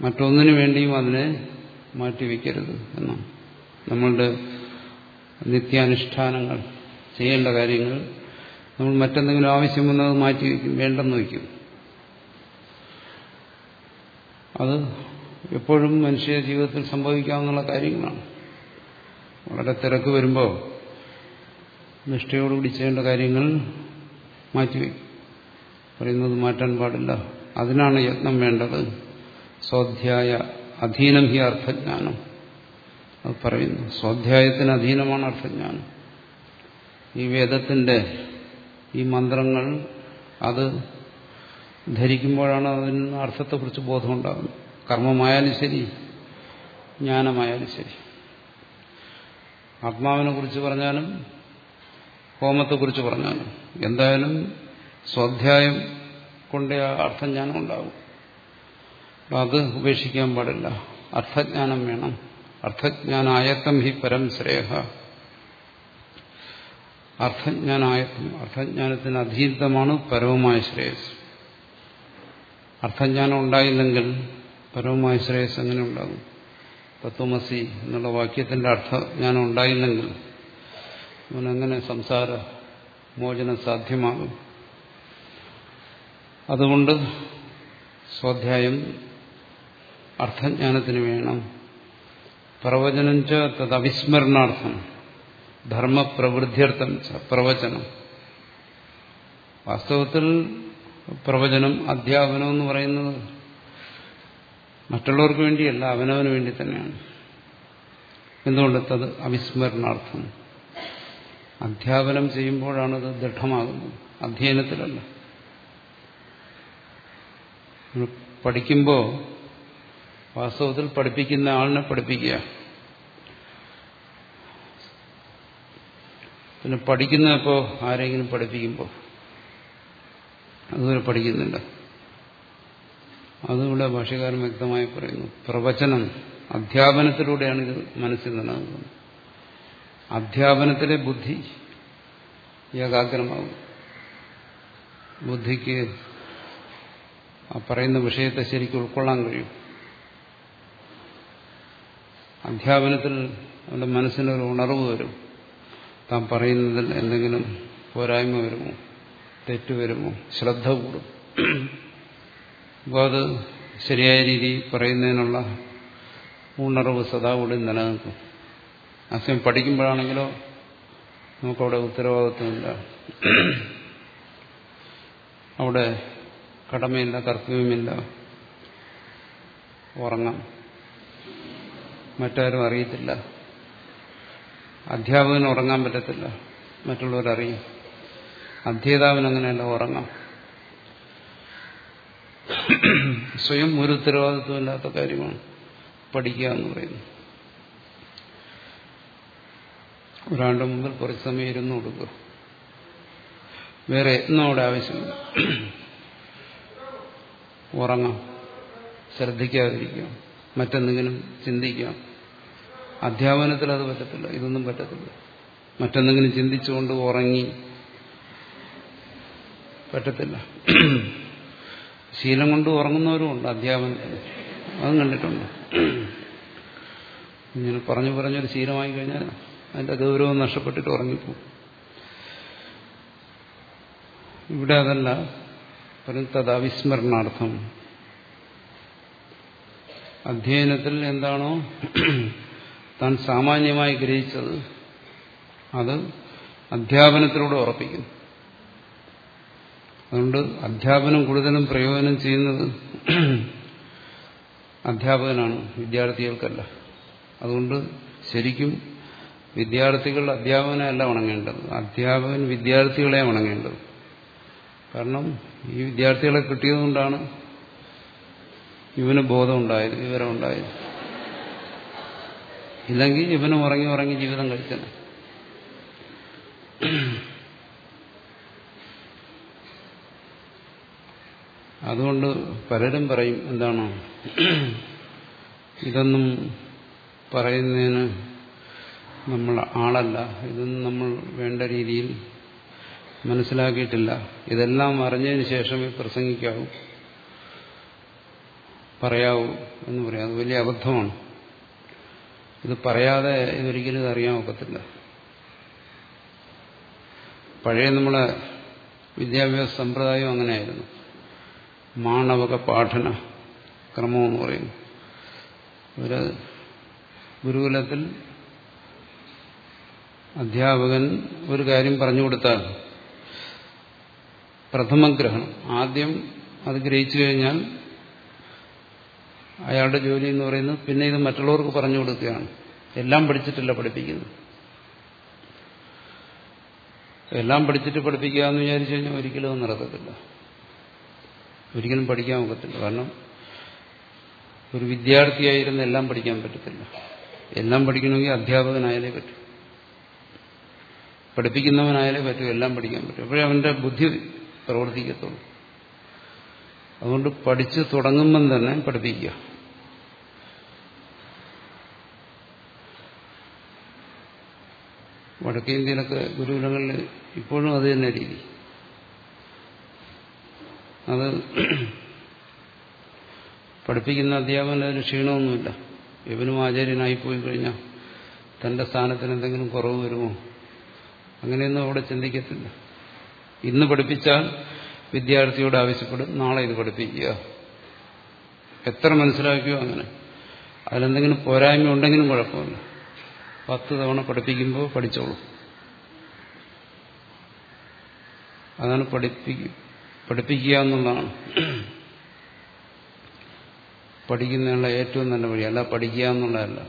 [SPEAKER 1] മറ്റൊന്നിനു വേണ്ടിയും അതിനെ മാറ്റിവെക്കരുത് എന്നാണ്. നമ്മളുടെ നിത്യാനുഷ്ഠാനങ്ങൾ ചെയ്യേണ്ട കാര്യങ്ങൾ നമ്മൾ മറ്റെന്തെങ്കിലും ആവശ്യം വന്നത് മാറ്റിവെക്കും വേണ്ടെന്ന് വയ്ക്കും. അത് എപ്പോഴും മനുഷ്യ ജീവിതത്തിൽ സംഭവിക്കാവുന്ന കാര്യങ്ങളാണ്. വളരെ തിരക്ക് വരുമ്പോൾ നിഷ്ഠയോടുകൂടി ചെയ്യേണ്ട കാര്യങ്ങൾ മാറ്റിവെക്കും പറയുന്നത് മാറ്റാൻ പാടില്ല. അതിനാണ് യത്നം വേണ്ടത്. സ്വാധ്യായ അധീനം ഹി അർത്ഥജ്ഞാനം. അത് പറയുന്നു. സ്വാധ്യായത്തിന് അധീനമാണ് അർത്ഥജ്ഞാനം. ഈ വേദത്തിന്റെ ഈ മന്ത്രങ്ങൾ അത് ധരിക്കുമ്പോഴാണ് അതിന് അർത്ഥത്തെക്കുറിച്ച് ബോധമുണ്ടാകുന്നത്. കർമ്മമായാലും ശരി ജ്ഞാനമായാലും ശരി. ആത്മാവിനെ കുറിച്ച് പറഞ്ഞാലും ഹോമത്തെക്കുറിച്ച് പറഞ്ഞാലും എന്തായാലും സ്വാധ്യായം കൊണ്ടേ ആ അർത്ഥജ്ഞാനം ഉണ്ടാകും. അത് ഉപേക്ഷിക്കാൻ പാടില്ല. അർത്ഥജ്ഞാനം വേണം. അർത്ഥജ്ഞാനായത്തം ഹി പരം ശ്രേഹ അർത്ഥജ്ഞാനായത്വം അർത്ഥജ്ഞാനത്തിന് അധീതമാണ് പരവുമായ ശ്രേയസ്. അർത്ഥജ്ഞാനം ഉണ്ടായില്ലെങ്കിൽ പരവുമായ ശ്രേയസ് എങ്ങനെ ഉണ്ടാകും? തത്വമസി എന്നുള്ള വാക്യത്തിന്റെ അർത്ഥജ്ഞാനം ഉണ്ടായില്ലെങ്കിൽ അവനെങ്ങനെ സംസാര മോചനം സാധ്യമാകും? അതുകൊണ്ട് സ്വാധ്യായം അർത്ഥജ്ഞാനത്തിന് വേണം. പ്രവചനം ച തദവിസ്മരണാർത്ഥം. ധർമ്മപ്രവൃദ്ധ്യർത്ഥം ച പ്രവചനം. വാസ്തവത്തിൽ പ്രവചനം അധ്യാപനം എന്ന് പറയുന്നത് മറ്റുള്ളവർക്ക് വേണ്ടിയല്ല അവനവന് വേണ്ടി തന്നെയാണ്. എന്തുകൊണ്ട്? തത് അവിസ്മരണാർത്ഥം. അധ്യാപനം ചെയ്യുമ്പോഴാണത് ദൃഢമാകുന്നത്. അധ്യയനത്തിലല്ല. പഠിക്കുമ്പോൾ വാസ്തവത്തിൽ പഠിപ്പിക്കുന്ന ആളിനെ പഠിപ്പിക്കുക. പിന്നെ പഠിക്കുന്നപ്പോൾ ആരെങ്കിലും പഠിപ്പിക്കുമ്പോൾ അതുവരെ പഠിക്കുന്നുണ്ട് അതിവിടെ ഭാഷകാരൻ വ്യക്തമായി പറയുന്നു പ്രവചനം അധ്യാപനത്തിലൂടെയാണ് ഇത് മനസ്സിൽ നിന്നാകുന്നത് അധ്യാപനത്തിലെ ബുദ്ധി ഏകാഗ്രമാകും. ബുദ്ധിക്ക് ആ പറയുന്ന വിഷയത്തെ ശരിക്കും ഉൾക്കൊള്ളാൻ കഴിയും. അധ്യാപനത്തിൽ അവന്റെ മനസ്സിനൊരു ഉണർവ് വരും താൻ പറയുന്നതിൽ എന്തെങ്കിലും പോരായ്മ വരുമോ? തെറ്റ് വരുമോ? ശ്രദ്ധ കൂടും. അപ്പോൾ അത് ശരിയായ രീതിയിൽ പറയുന്നതിനുള്ള ഉണർവ് സദാ കൂടി നിലനിൽക്കും. അസമയം പഠിക്കുമ്പോഴാണെങ്കിലോ നമുക്കവിടെ ഉത്തരവാദിത്വമില്ല. അവിടെ കടമയില്ല കർത്തവ്യമില്ല. ഉറങ്ങാം. മറ്റാരും അറിയത്തില്ല. അധ്യാപകന് ഉറങ്ങാൻ പറ്റത്തില്ല. മറ്റുള്ളവരറിയും അധ്യേതാവിന് അങ്ങനെയല്ല ഉറങ്ങാം സ്വയം ഒരു ഉത്തരവാദിത്വമില്ലാത്ത കാര്യമാണ് പഠിക്കുക എന്ന് പറയുന്നത്. ഒരാളുടെ മുമ്പിൽ കുറച്ച് സമയം ഇരുന്ന് കൊടുക്കുക. വേറെ എന്നും അവിടെ ആവശ്യമില്ല. ഉറങ്ങാം. ശ്രദ്ധിക്കാതിരിക്കാം മറ്റെന്തെങ്കിലും ചിന്തിക്കാം. അധ്യാപനത്തിൽ അത് പറ്റത്തില്ല. ഇതൊന്നും പറ്റത്തില്ല. മറ്റെന്തെങ്കിലും ചിന്തിച്ചുകൊണ്ട് ഉറങ്ങി പറ്റത്തില്ല. ശീലം കൊണ്ട് ഉറങ്ങുന്നവരുമുണ്ട് അധ്യാപനത്തിന് അതും കണ്ടിട്ടുണ്ട്. ഇങ്ങനെ പറഞ്ഞു പറഞ്ഞൊരു ശീലമായി കഴിഞ്ഞാൽ അതിന്റെ ഗൗരവം നഷ്ടപ്പെട്ടിട്ട് ഉറങ്ങിപ്പോകും. ഇവിടെ അതല്ല പറയും തദാവിസ്മരണാർത്ഥം അധ്യയനത്തിൽ എന്താണോ താൻ സാമാന്യമായി ഗ്രഹിച്ചത് അത് അധ്യാപനത്തിലൂടെ ഉറപ്പിക്കുന്നു അതുകൊണ്ട് അധ്യാപനം കൂടുതലും പ്രയോജനം ചെയ്യുന്നത് അധ്യാപകനാണ് വിദ്യാർത്ഥികൾക്കല്ല. അതുകൊണ്ട് ശരിക്കും വിദ്യാർത്ഥികൾ അധ്യാപകനല്ല ഉണങ്ങേണ്ടത് അധ്യാപകൻ വിദ്യാർത്ഥികളെ ഉണങ്ങേണ്ടത് കാരണം ഈ വിദ്യാർത്ഥികളെ കിട്ടിയതുകൊണ്ടാണ് ഇവന് ബോധമുണ്ടായത് വിവരമുണ്ടായത് ഇല്ലെങ്കിൽ ഇവനും ഉറങ്ങി ഉറങ്ങി ജീവിതം കഴിച്ചത് അതുകൊണ്ട് പലരും പറയും എന്താണ്? ഇതൊന്നും പറയുന്നതിന് നമ്മൾ ആളല്ല. ഇതൊന്നും നമ്മൾ വേണ്ട രീതിയിൽ മനസ്സിലാക്കിയിട്ടില്ല. ഇതെല്ലാം അറിഞ്ഞതിന് ശേഷമേ പ്രസംഗിക്കാവൂ. പറയാവൂ എന്ന് പറയാം. അത് വലിയ അബദ്ധമാണ്. ഇത് പറയാതെ ഇതൊരിക്കലും ഇത് അറിയാൻ ഒക്കത്തില്ല. പഴയ നമ്മളെ വിദ്യാഭ്യാസ സമ്പ്രദായം അങ്ങനെയായിരുന്നു. മാണവക പാഠന ക്രമമെന്ന് പറയുന്നു ഒരു ഗുരുകുലത്തിൽ അധ്യാപകൻ ഒരു കാര്യം പറഞ്ഞു കൊടുത്താൽ പ്രഥമഗ്രഹണം. ആദ്യം അത് ഗ്രഹിച്ചു കഴിഞ്ഞാൽ അയാളുടെ ജോലി എന്ന് പറയുന്നത് പിന്നെ ഇത് മറ്റുള്ളവർക്ക് പറഞ്ഞു കൊടുക്കുകയാണ്. എല്ലാം പഠിച്ചിട്ടില്ല പഠിപ്പിക്കുന്നു എല്ലാം പഠിച്ചിട്ട് പഠിപ്പിക്കുക എന്ന് വിചാരിച്ചു കഴിഞ്ഞാൽ ഒരിക്കലും അത് നടക്കത്തില്ല. ഒരിക്കലും പഠിക്കാൻ ഒക്കത്തില്ല. കാരണം ഒരു വിദ്യാർത്ഥിയായിരുന്ന എല്ലാം പഠിക്കാൻ പറ്റത്തില്ല. എല്ലാം പഠിക്കണമെങ്കിൽ അധ്യാപകനായാലേ പറ്റൂ. പഠിപ്പിക്കുന്നവനായാലേ പറ്റൂ. എല്ലാം പഠിക്കാൻ പറ്റും. അപ്പോഴേ അവന്റെ ബുദ്ധി പ്രവർത്തിക്കത്തുള്ളൂ. അതുകൊണ്ട് പഠിച്ചു തുടങ്ങുമ്പം തന്നെ പഠിപ്പിക്കുക. വടക്കേ ഇന്ത്യയിലൊക്കെ ഗുരുകുലങ്ങളിൽ ഇപ്പോഴും അത് തന്നെ രീതി. അത് പഠിപ്പിക്കുന്ന അധ്യാപന അതിന് ക്ഷീണമൊന്നുമില്ല. ഇവനും ആചാര്യനായി പോയി കഴിഞ്ഞാൽ തന്റെ സ്ഥാനത്തിന് എന്തെങ്കിലും കുറവ് വരുമോ? അങ്ങനെയൊന്നും അവിടെ ചിന്തിക്കത്തില്ല. ഇന്ന് പഠിപ്പിച്ചാൽ വിദ്യാർത്ഥിയോട് ആവശ്യപ്പെടും നാളെ ഇത് പഠിപ്പിക്കുക. എത്ര മനസ്സിലാക്കിയോ അങ്ങനെ. അതിലെന്തെങ്കിലും പോരായ്മ ഉണ്ടെങ്കിലും കുഴപ്പമില്ല. പത്ത് തവണ പഠിപ്പിക്കുമ്പോൾ പഠിച്ചോളൂ. അതാണ് പഠിപ്പിക്കുക പഠിപ്പിക്കുക എന്നുള്ളതാണ്. പഠിക്കുന്നതിനുള്ള ഏറ്റവും നല്ല വഴി. അല്ല പഠിക്കുക എന്നുള്ളതല്ല.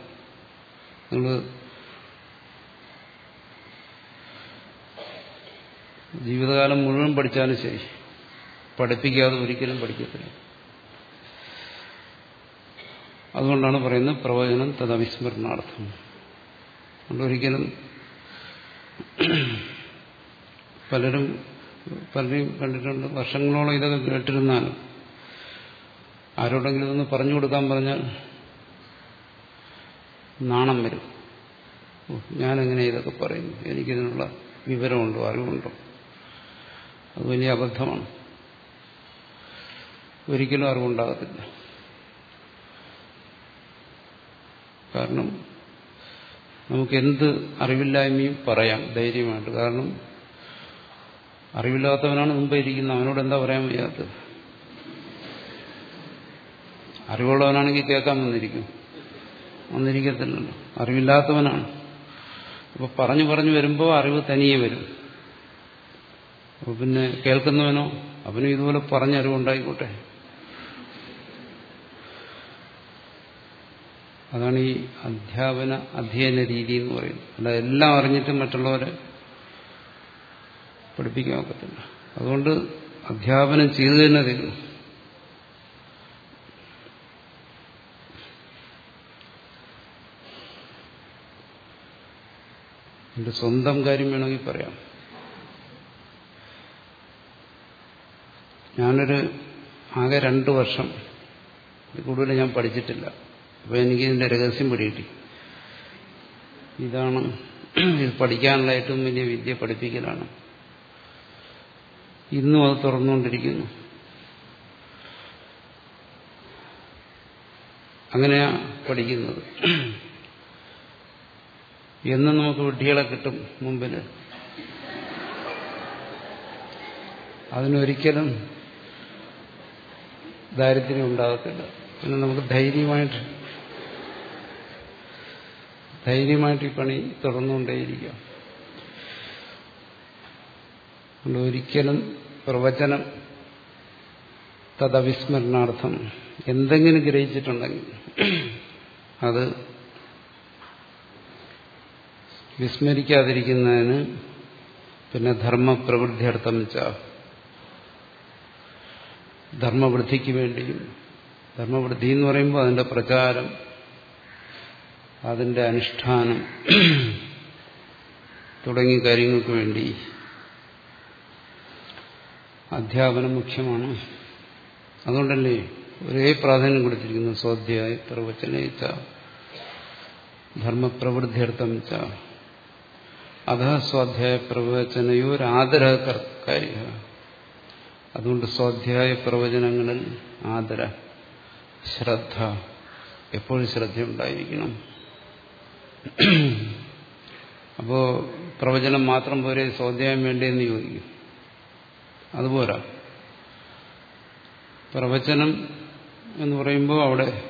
[SPEAKER 1] നിങ്ങൾ ജീവിതകാലം മുഴുവൻ പഠിച്ചാലും ശരി. പഠിപ്പിക്കാതെ ഒരിക്കലും പഠിക്കത്തില്ല. അതുകൊണ്ടാണ് പറയുന്നത് പ്രവചനം തദവിസ്മരണാർത്ഥം. അതുകൊണ്ട് ഒരിക്കലും പലരും പലരെയും കണ്ടിട്ടുണ്ട്. വർഷങ്ങളോളം ഇതൊക്കെ കേട്ടിരുന്നാലും ആരോടെങ്കിലും ഇതൊന്ന് പറഞ്ഞു കൊടുക്കാൻ പറഞ്ഞാൽ നാണം വരും. ഞാനെങ്ങനെ ഇതൊക്കെ പറയുന്നു എനിക്കിതിനുള്ള വിവരമുണ്ടോ? അറിവുണ്ടോ? അത് വലിയ അബദ്ധമാണ്. ഒരിക്കലും അറിവുണ്ടാകത്തില്ല. കാരണം നമുക്ക് എന്ത് അറിവില്ലായ്മയും പറയാം ധൈര്യമായിട്ട്. കാരണം അറിവില്ലാത്തവനാണ് മുമ്പ് ഇരിക്കുന്നത്. അവനോട് എന്താ പറയാൻ വയ്യാത്തത്? അറിവുള്ളവനാണെങ്കിൽ കേൾക്കാൻ വന്നിരിക്കും. വന്നിരിക്കത്തില്ലല്ലോ. അറിവില്ലാത്തവനാണ്. അപ്പൊ പറഞ്ഞു പറഞ്ഞു വരുമ്പോൾ അറിവ് തനിയെ വരും. അപ്പൊ പിന്നെ കേൾക്കുന്നവനോ അവനും ഇതുപോലെ പറഞ്ഞ അതാണ് ഈ അധ്യാപന അധ്യയന രീതി എന്ന് പറയുന്നത്. അല്ല എല്ലാം അറിഞ്ഞിട്ട് മറ്റുള്ളവരെ പഠിപ്പിക്കാൻ ഒക്കത്തില്ല. അതുകൊണ്ട് അധ്യാപനം ചെയ്തു തന്നെ തീരുന്നു എന്റെ സ്വന്തം കാര്യം വേണമെങ്കിൽ പറയാം. ഞാനൊരു ആകെ രണ്ടു വർഷം കൂടുതൽ ഞാൻ പഠിച്ചിട്ടില്ല. അപ്പോൾ എനിക്ക് ഇതിന്റെ രഹസ്യം പിടികിട്ടി. ഇതാണ് ഇത് പഠിക്കാനുള്ള ഏറ്റവും വലിയ വിദ്യ പഠിപ്പിക്കലാണ്. ഇന്നും അത് തുറന്നുകൊണ്ടിരിക്കുന്നു. അങ്ങനെയാ പഠിക്കുന്നത്. എന്നും നമുക്ക് വിഡ്ഢികളെ കിട്ടും മുമ്പിൽ അതിനൊരിക്കലും ദാരിദ്ര്യം ഉണ്ടാകത്തില്ല. പിന്നെ നമുക്ക് ധൈര്യമായിട്ട് ധൈര്യമായിട്ട് ഈ പണി തുടർന്നുകൊണ്ടേയിരിക്കാം അതുകൊണ്ട് ഒരിക്കലും പ്രവചനം തദവിസ്മരണാർത്ഥം എന്തെങ്കിലും ഗ്രഹിച്ചിട്ടുണ്ടെങ്കിൽ അത് വിസ്മരിക്കാതിരിക്കുന്നതിന് പിന്നെ ധർമ്മപ്രവൃത്തിയർത്ഥം വെച്ച ധർമ്മവൃദ്ധിക്ക് വേണ്ടിയും ധർമ്മവൃദ്ധി എന്ന് പറയുമ്പോൾ അതിന്റെ പ്രചാരം അതിന്റെ അനുഷ്ഠാനം തുടങ്ങിയ കാര്യങ്ങൾക്ക് വേണ്ടി. അധ്യാപനം മുഖ്യമാണ്. അതുകൊണ്ടല്ലേ ഒരേ പ്രാധാന്യം കൊടുത്തിരിക്കുന്നു. സ്വാധ്യായ പ്രവചനയിച്ച ധർമ്മപ്രവൃദ്ധിയർത്ഥം ച. അധ സ്വാധ്യായ പ്രവചനയോ പ്രവചനയോരാദരകാര്യ അതുകൊണ്ട് സ്വാധ്യായ പ്രവചനങ്ങളിൽ ആദര ശ്രദ്ധ എപ്പോഴും ശ്രദ്ധയുണ്ടായിരിക്കണം. അപ്പോ പ്രവചനം മാത്രം പോരെ സ്വാധ്യായം വേണ്ടേന്ന് ചോദിക്കും. അതുപോരാ. പ്രവചനം എന്ന് പറയുമ്പോൾ അവിടെ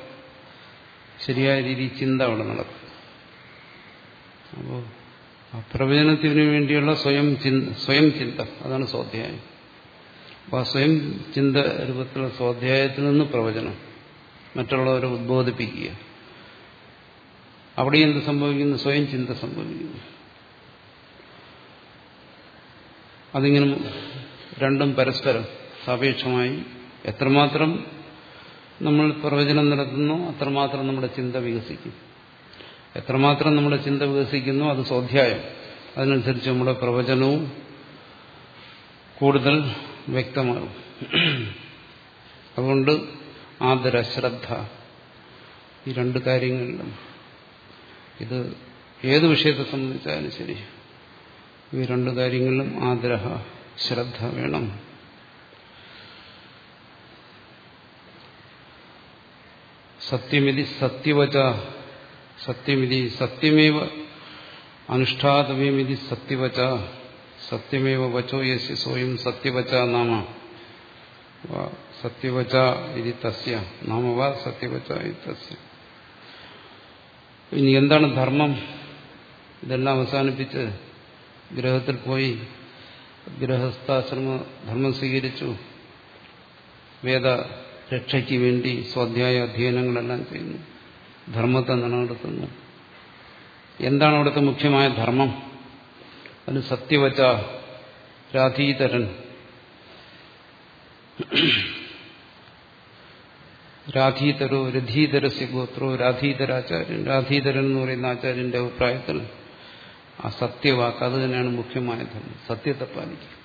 [SPEAKER 1] ശരിയായ രീതിയിൽ ചിന്ത അവിടെ നടക്കും. അപ്പോൾ ആ പ്രവചനത്തിന് വേണ്ടിയുള്ള സ്വയം ചിന്ത സ്വയം ചിന്ത അതാണ് സ്വാധ്യായം. അപ്പോൾ ആ സ്വയം ചിന്ത രൂപത്തിലുള്ള സ്വാധ്യായത്തിൽ നിന്ന് പ്രവചനം മറ്റുള്ളവരെ ഉദ്ബോധിപ്പിക്കുക. അവിടെ എന്ത് സംഭവിക്കുന്നു? സ്വയം ചിന്ത സംഭവിക്കുന്നു. അതിങ്ങനെ രണ്ടും പരസ്പരം സാപേക്ഷമായി എത്രമാത്രം നമ്മൾ പ്രവചനം നടത്തുന്നു അത്രമാത്രം നമ്മുടെ ചിന്ത വികസിക്കും. എത്രമാത്രം നമ്മുടെ ചിന്ത വികസിക്കുന്നു അത് സ്വാധ്യായം. അതിനനുസരിച്ച് നമ്മുടെ പ്രവചനവും കൂടുതൽ വ്യക്തമാകും. അതുകൊണ്ട് ആദരശ്രദ്ധ ഈ രണ്ട് കാര്യങ്ങളിലും ഇത് ഏത് വിഷയത്തെ സംബന്ധിച്ചാലും ശരി. ഈ രണ്ട് കാര്യങ്ങളിലും ആഗ്രഹ ശ്രദ്ധ വേണം. സത്യമിതി സത്യവച സത്യമിതി സത്യമേവ അനുഷ്ഠാതവ്യമിതി സത്യവച സത്യമേവ വചോ യസ്യ സ്വയം സത്യവച നാമ. സത്യവച ഇതി തസ്യ നാമവ സത്യവച ഇതി തസ്യ. ഇനി എന്താണ് ധർമ്മം? ഇതെല്ലാം അവസാനിപ്പിച്ച് ഗ്രഹത്തിൽ പോയി ഗൃഹസ്ഥാശ്രമ ധർമ്മം സ്വീകരിച്ചു. വേദ രക്ഷയ്ക്ക് വേണ്ടി സ്വാധ്യായ അധ്യയനങ്ങളെല്ലാം ചെയ്യുന്നു. ധർമ്മത്തെ നിലനിർത്തുന്നു. എന്താണ് അവിടുത്തെ മുഖ്യമായ ധർമ്മം? അതിന് സത്യവച രാധീതരൻ രാധീതരോ രഥീതരസ്യ ഗോത്രോ രാധീതരാചാര്യൻ രാധീതരൻ എന്ന് പറയുന്ന ആചാര്യന്റെ അഭിപ്രായത്തിൽ ആ സത്യവാക്ക് അത് തന്നെയാണ് മുഖ്യമായ ധർമ്മം സത്യത്തെ പാലിക്കുക.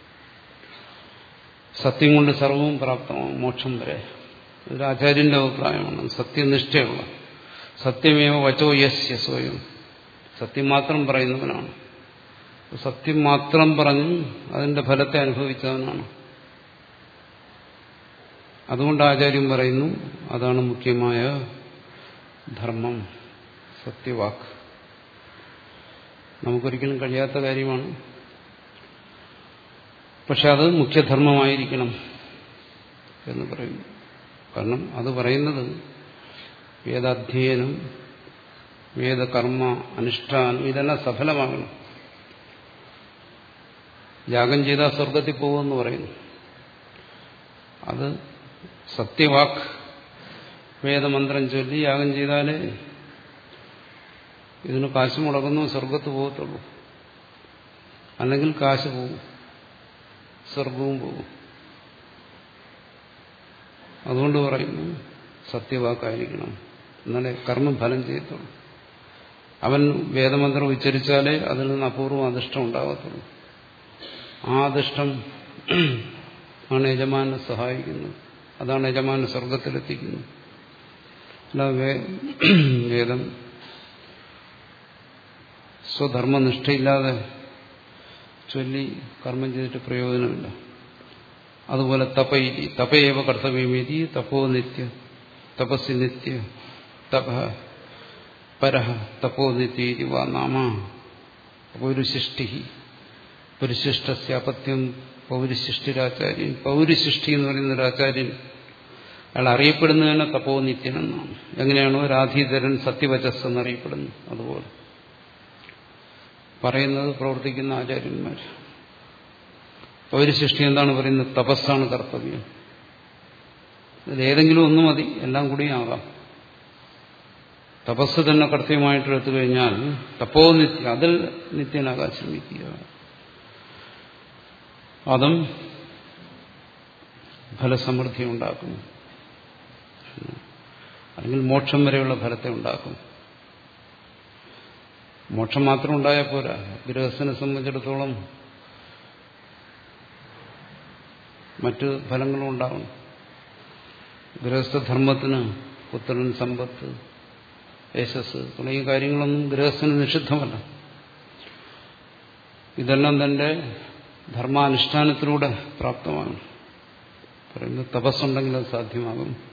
[SPEAKER 1] സത്യം കൊണ്ട് സർവവും പ്രാപ്തമാവും മോക്ഷം വരെ. ഒരാചാര്യന്റെ അഭിപ്രായമാണ്. സത്യനിഷ്ഠയുള്ള. സത്യമേവ വചോ യസ്യ സ്വയം. സത്യം മാത്രം പറയുന്നവനാണ്. സത്യം മാത്രം പറഞ്ഞ് അതിന്റെ ഫലത്തെ അനുഭവിച്ചവനാണ്. അതുകൊണ്ട് ആചാര്യം പറയുന്നു അതാണ് മുഖ്യമായ ധർമ്മം സത്യവാക്ക്. നമുക്കൊരിക്കലും കഴിയാത്ത കാര്യമാണ്. പക്ഷെ അത് മുഖ്യധർമ്മമായിരിക്കണം എന്ന് പറയുന്നു. കാരണം അത് പറയുന്നത് വേദാധ്യയനം വേദകർമ്മ അനുഷ്ഠാനം ഇതെല്ലാം സഫലമാകണം. യാഗം ചെയ്താൽ സ്വർഗത്തിൽ പോകുമെന്ന് പറയുന്നു. അത് സത്യവാക്ക് വേദമന്ത്രം ചൊല്ലി യാഗം ചെയ്താലേ ഇതിന് കാശ് മുടക്കുന്നു സ്വർഗത്ത് പോകത്തുള്ളൂ. അല്ലെങ്കിൽ കാശ് പോകും സ്വർഗവും പോകും. അതുകൊണ്ട് പറയുന്നു സത്യവാക്കായിരിക്കണം. എന്നാലേ കർമ്മഫലം ചെയ്യത്തുള്ളൂ. അവൻ വേദമന്ത്രം ഉച്ചരിച്ചാലേ അതിൽ നിന്ന് അപൂർവം അധിഷ്ഠം ഉണ്ടാകത്തുള്ളൂ. ആ അധിഷ്ഠം ആണ് യജമാനെ സഹായിക്കുന്നത്. അതാണ് യജമാൻ സ്വർഗത്തിലെത്തിക്കുന്നത് അല്ലാതെ വേദം സ്വധർമ്മനിഷ്ഠയില്ലാതെ ചൊല്ലി കർമ്മം ചെയ്തിട്ട് പ്രയോജനമില്ല. അതുപോലെ തപയിതി തപയേവ കർത്തവ്യമേതി തപോ നിത്യ തപസ് നിത്യ തപ പരഹ തപോ നിത്യേതി വാ നാമ. പൗരുശിഷ്ടി പുരുശിഷ്ടസ്യാപത്യം പൗരുശിഷ്ടിരാചാര്യൻ പൗരുശിഷ്ടി എന്ന് പറയുന്ന അയാൾ അറിയപ്പെടുന്നത് തന്നെ തപോ നിത്യനെന്നാണ് എങ്ങനെയാണോ രാധീധരൻ സത്യവചസ് എന്നറിയപ്പെടുന്നു. അതുപോലെ. പറയുന്നത് പ്രവർത്തിക്കുന്ന ആചാര്യന്മാർ. സൃഷ്ടി എന്താണ് പറയുന്നത്? തപസ്സാണ് കർത്തവ്യം. ഇതിലേതെങ്കിലും ഒന്നും മതി. എല്ലാം കൂടി ആകാം തപസ് തന്നെ കർത്തവ്യമായിട്ട് എടുത്തു കഴിഞ്ഞാൽ തപ്പോ നിത്യ അതിൽ നിത്യനാകാൻ ശ്രമിക്കുക. അതും ഫലസമൃദ്ധി ഉണ്ടാക്കും അല്ലെങ്കിൽ മോക്ഷം വരെയുള്ള ഫലത്തെ ഉണ്ടാക്കും മോക്ഷം മാത്രം ഉണ്ടായാൽ പോരാ. ഗൃഹസ്ഥനെ സംബന്ധിച്ചിടത്തോളം മറ്റ് ഫലങ്ങളും ഉണ്ടാവണം. ഗൃഹസ്ഥധർമ്മത്തിന് പുത്രൻ സമ്പത്ത് യശസ് തുടങ്ങിയ കാര്യങ്ങളൊന്നും ഗൃഹസ്ഥന് നിഷിദ്ധമല്ല. ഇതെല്ലാം തന്റെ ധർമാനുഷ്ഠാനത്തിലൂടെ പ്രാപ്തമാണ്. പറയുന്നത് തപസ്സുണ്ടെങ്കിൽ അത് സാധ്യമാകും.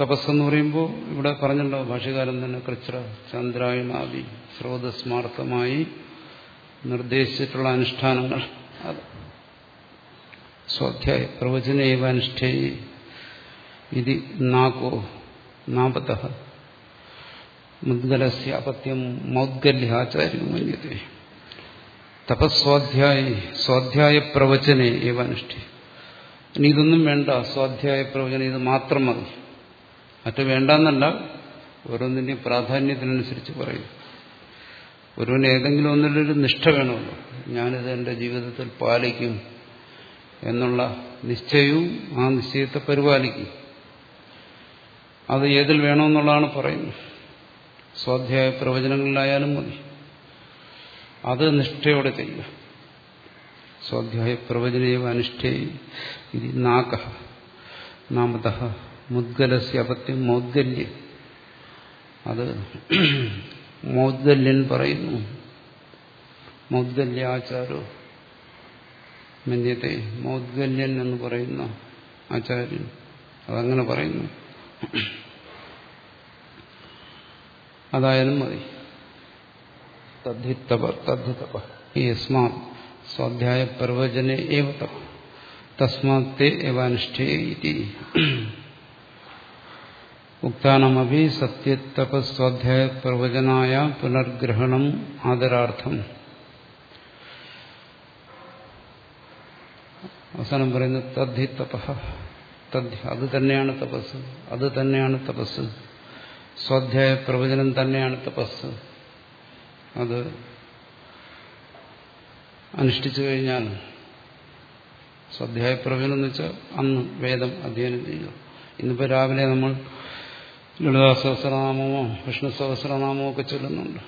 [SPEAKER 1] തപസ്സെന്ന് പറയുമ്പോൾ ഇവിടെ പറഞ്ഞല്ലോ ഭാഷകാലം തന്നെ കൃച്ഛ്ര ചന്ദ്രായണാദി സ്രോതസ്മാർത്ഥമായി നിർദ്ദേശിച്ചിട്ടുള്ള അനുഷ്ഠാനങ്ങൾ. അത് സ്വാധ്യായ പ്രവചനേവ അനുഷ്ഠേ ഇത് നാക്കോ നാപത. മുദ്ഗലസ്യ അപത്യം മൗദ്ഗല്യാചാര്യം മന്യത്തെ തപസ്വാധ്യായ സ്വാധ്യായ പ്രവചനെ ഏവ അനുഷ്ഠേ ഇനി ഇതൊന്നും വേണ്ട. സ്വാധ്യായ പ്രവചനം ഇത് മാത്രം മതി. മറ്റു വേണ്ടെന്നല്ല ഓരോന്നിന്റെയും പ്രാധാന്യത്തിനനുസരിച്ച് പറയും. ഒരുവന് ഏതെങ്കിലും ഒന്നിലൊരു നിഷ്ഠ വേണമല്ലോ. ഞാനിത് എന്റെ ജീവിതത്തിൽ പാലിക്കും എന്നുള്ള നിശ്ചയവും ആ നിശ്ചയത്തെ പരിപാലിക്കും. അത് ഏതിൽ വേണമെന്നുള്ളതാണ് പറയുന്നത്. സ്വാധ്യായ പ്രവചനങ്ങളിലായാലും മതി. അത് നിഷ്ഠയോടെ ചെയ്യുക. സ്വാധ്യായ പ്രവചനേവ അനുഷ്ഠേ ഇത് നാക നാമത മുദ്ഗലസ്യ അപത്യം മൗദ്ഗല്യം. അത് മൗദ്ഗല്യൻ പറയുന്നു. മൗദ്ഗല്യാചാരോ മന്യത്തെ മൗദ്ഗല്യൻ എന്ന് പറയുന്ന ആചാര്യൻ അതങ്ങനെ പറയുന്നു. അതായാലും മതി. തദ്ധിത്തപ തദ്ധിത്തപ യസ്മാ സ്വാധ്യായ പ്രവചനെ ഏവ തപ തസ്മാത്തെ ഏവാനുഷ്ഠേ ഇതി ഉക്താനമപി സത്യത്തപസ്വാധ്യായ പ്രവചനായ പുനർഗ്രഹണം ആദരാർത്ഥം അവസാനം പറയുന്നത് തദ്ധി തപ തദ്ധി അത് തന്നെയാണ് തപസ് അത് തന്നെയാണ് തപസ്. സ്വാധ്യായ പ്രവചനം തന്നെയാണ് തപസ്. അത് അനുഷ്ഠിച്ചു കഴിഞ്ഞാൽ സ്വാധ്യായ പ്രവചനം എന്ന് വെച്ചാൽ അന്ന് വേദം അധ്യയനം ചെയ്യുക. ഇന്നിപ്പോൾ രാവിലെ നമ്മൾ ലളിതാ സഹസ്രനാമമോ വിഷ്ണു സഹസ്രനാമമോ ഒക്കെ ചൊല്ലുന്നുണ്ട്.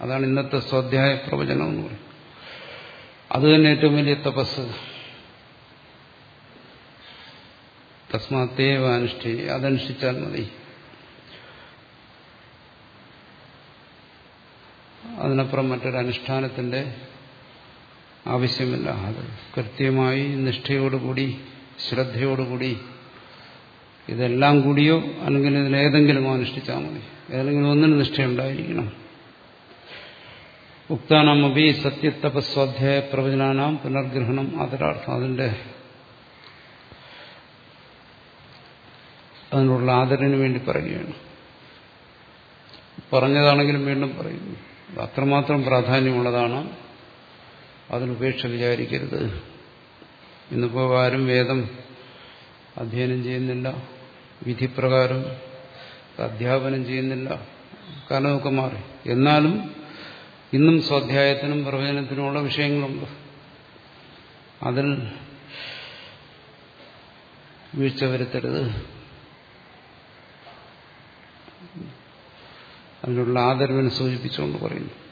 [SPEAKER 1] അതാണ് ഇന്നത്തെ സ്വാധ്യായ പ്രവചനം എന്ന് പറയും. അത് തന്നെ ഏറ്റവും വലിയ തപസ്. തസ്മാത്തേവ അനുഷ്ഠി അതനുഷ്ഠിച്ചാൽ മതി. അതിനപ്പുറം മറ്റൊരു അനുഷ്ഠാനത്തിന്റെ ആവശ്യമില്ല. അത് കൃത്യമായി നിഷ്ഠയോടുകൂടി ശ്രദ്ധയോടുകൂടി ഇതെല്ലാം കൂടിയോ അല്ലെങ്കിൽ ഇതിലേതെങ്കിലും അനുഷ്ഠിച്ചാൽ മതി. ഏതെങ്കിലും ഒന്നിന് നിഷ്ഠയുണ്ടായിരിക്കണം. ഉക്താനാമപി സത്യത്തപസ്വാധ്യായ പ്രവചനാനാം പുനർഗ്രഹണം ആദരാർത്ഥം. അതിന്റെ അതിനുള്ള ആദരവിന് വേണ്ടി പറയുകയാണ്. പറഞ്ഞതാണെങ്കിലും വീണ്ടും പറയുന്നു. അത്രമാത്രം പ്രാധാന്യമുള്ളതാണ്. അതിനുപേക്ഷ വിചാരിക്കരുത്. ഇന്നിപ്പോൾ ആരും വേദം അധ്യയനം ചെയ്യുന്നില്ല വിധിപ്രകാരം അധ്യാപനം ചെയ്യുന്നില്ല കാലമൊക്കെ മാറി. എന്നാലും ഇന്നും സ്വാധ്യായത്തിനും പ്രവചനത്തിനുമുള്ള വിഷയങ്ങളുണ്ട്. അതിൽ വീഴ്ച വരുത്തരുത്. അതിനുള്ള ആദരവിനെ സൂചിപ്പിച്ചുകൊണ്ട് പറയുന്നു.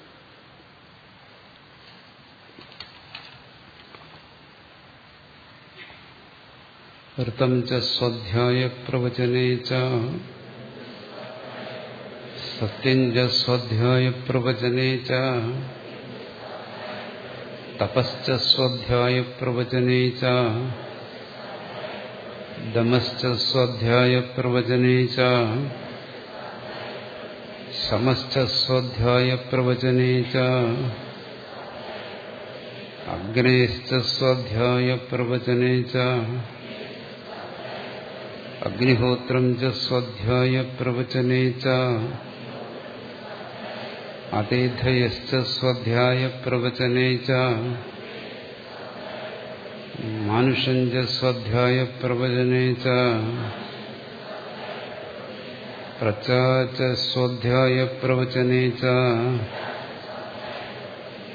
[SPEAKER 1] വൃത്തം ച സ്വാധ്യായ പ്രവചനേ ച സത്യം ച സ്വാധ്യായ പ്രവചനേ ച തപശ്ച സ്വാധ്യായ പ്രവചനേ ച ദമശ്ച സ്വാധ്യായ പ്രവചനേ ച ശമശ്ച സ്വാധ്യായ പ്രവചനേ ച അഗ്നേശ്ച സ്വാധ്യായ പ്രവചനേ ച അഗ്നിഹോത്രം ച സ്വാധ്യായ പ്രവചനേ ച അതേധയശ്ച സ്വാധ്യായ പ്രവചനേ ച മാനുഷം ച സ്വാധ്യായ പ്രവചനേ ച പ്രചാച സ്വാധ്യായ പ്രവചനേ ച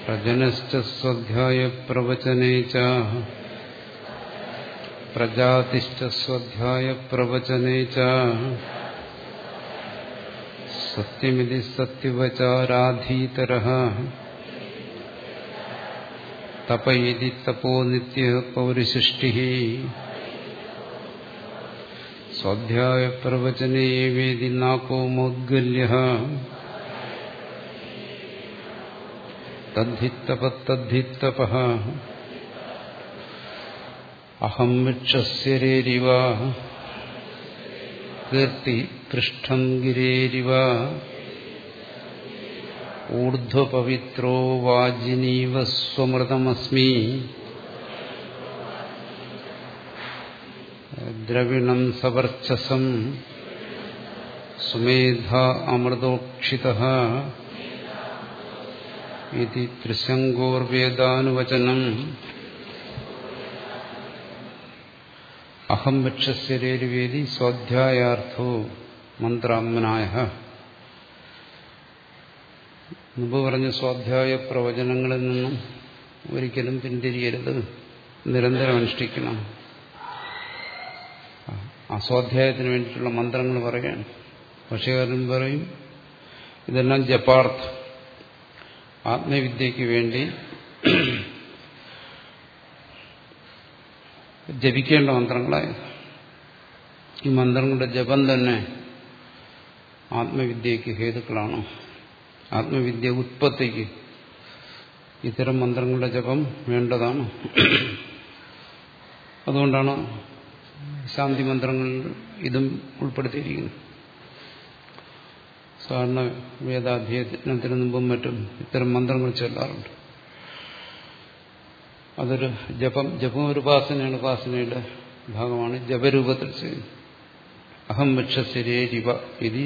[SPEAKER 1] പ്രജനശ്ച സ്വാധ്യായ പ്രവചനേ ച പ്രജാതിശ്ച സ്വാധ്യായ പ്രവചനേ ച സത്യമിതി സത്യവചാരാധീതര തപ ഇതി തപോ നിത്യ പൗരസൃഷ്ടി സ്വാധ്യായ പ്രവചനേ വേദി നാപോ മൗദ്ഗല്യ തദ്ധിത്തപ അഹം വൃക്ഷസ്യരേരിവ കീർത്തി പൃഷ്ഠം ഗിരേരിവ ഊർധ്വപവിത്രോ വാജിനീവ സ്വമൃതമസ്മി ദ്രവിണം സവർച്ചസം സുമേധ അമൃതോക്ഷിത ഇതി ത്രിശങ്കോർവേദാനുവചനം അഹം വൃക്ഷസ്യരേരുവേദി സ്വാധ്യായാർത്ഥോ മന്ത്രാമനായ മുമ്പ് പറഞ്ഞ സ്വാധ്യായ പ്രവചനങ്ങളിൽ നിന്നും ഒരിക്കലും പിന്തിരിയരുത്. നിരന്തരം അനുഷ്ഠിക്കണം. ആ സ്വാധ്യായത്തിന് വേണ്ടിയിട്ടുള്ള മന്ത്രങ്ങൾ പറയാണ് പക്ഷേകാരൻ പറയും ഇതെല്ലാം ജപ്പാർത്ഥം ആത്മവിദ്യയ്ക്ക് വേണ്ടി ജപിക്കേണ്ട മന്ത്രങ്ങളായി. ഈ മന്ത്രങ്ങളുടെ ജപം തന്നെ ആത്മവിദ്യയ്ക്ക് ഹേതുക്കളാണ്. ആത്മവിദ്യ ഉത്പത്തിക്ക് ഇത്തരം മന്ത്രങ്ങളുടെ ജപം വേണ്ടതാണ്. അതുകൊണ്ടാണ് ശാന്തി മന്ത്രങ്ങളിൽ ഇതും ഉൾപ്പെടുത്തിയിരിക്കുന്നത്. സാധാരണ വേദാധ്യയനത്തിന് മുമ്പും മറ്റും ഇത്തരം മന്ത്രങ്ങൾ ചൊല്ലാറുണ്ട്. അതൊരു ജപം ജപം ഒരു ഉപാസനയാണ്. ഉപാസനയുടെ ഭാഗമാണ് ജപരൂപത്തിൽ ചെയ്യുന്നത്. അഹം വൃക്ഷശരീരിവ ഇതി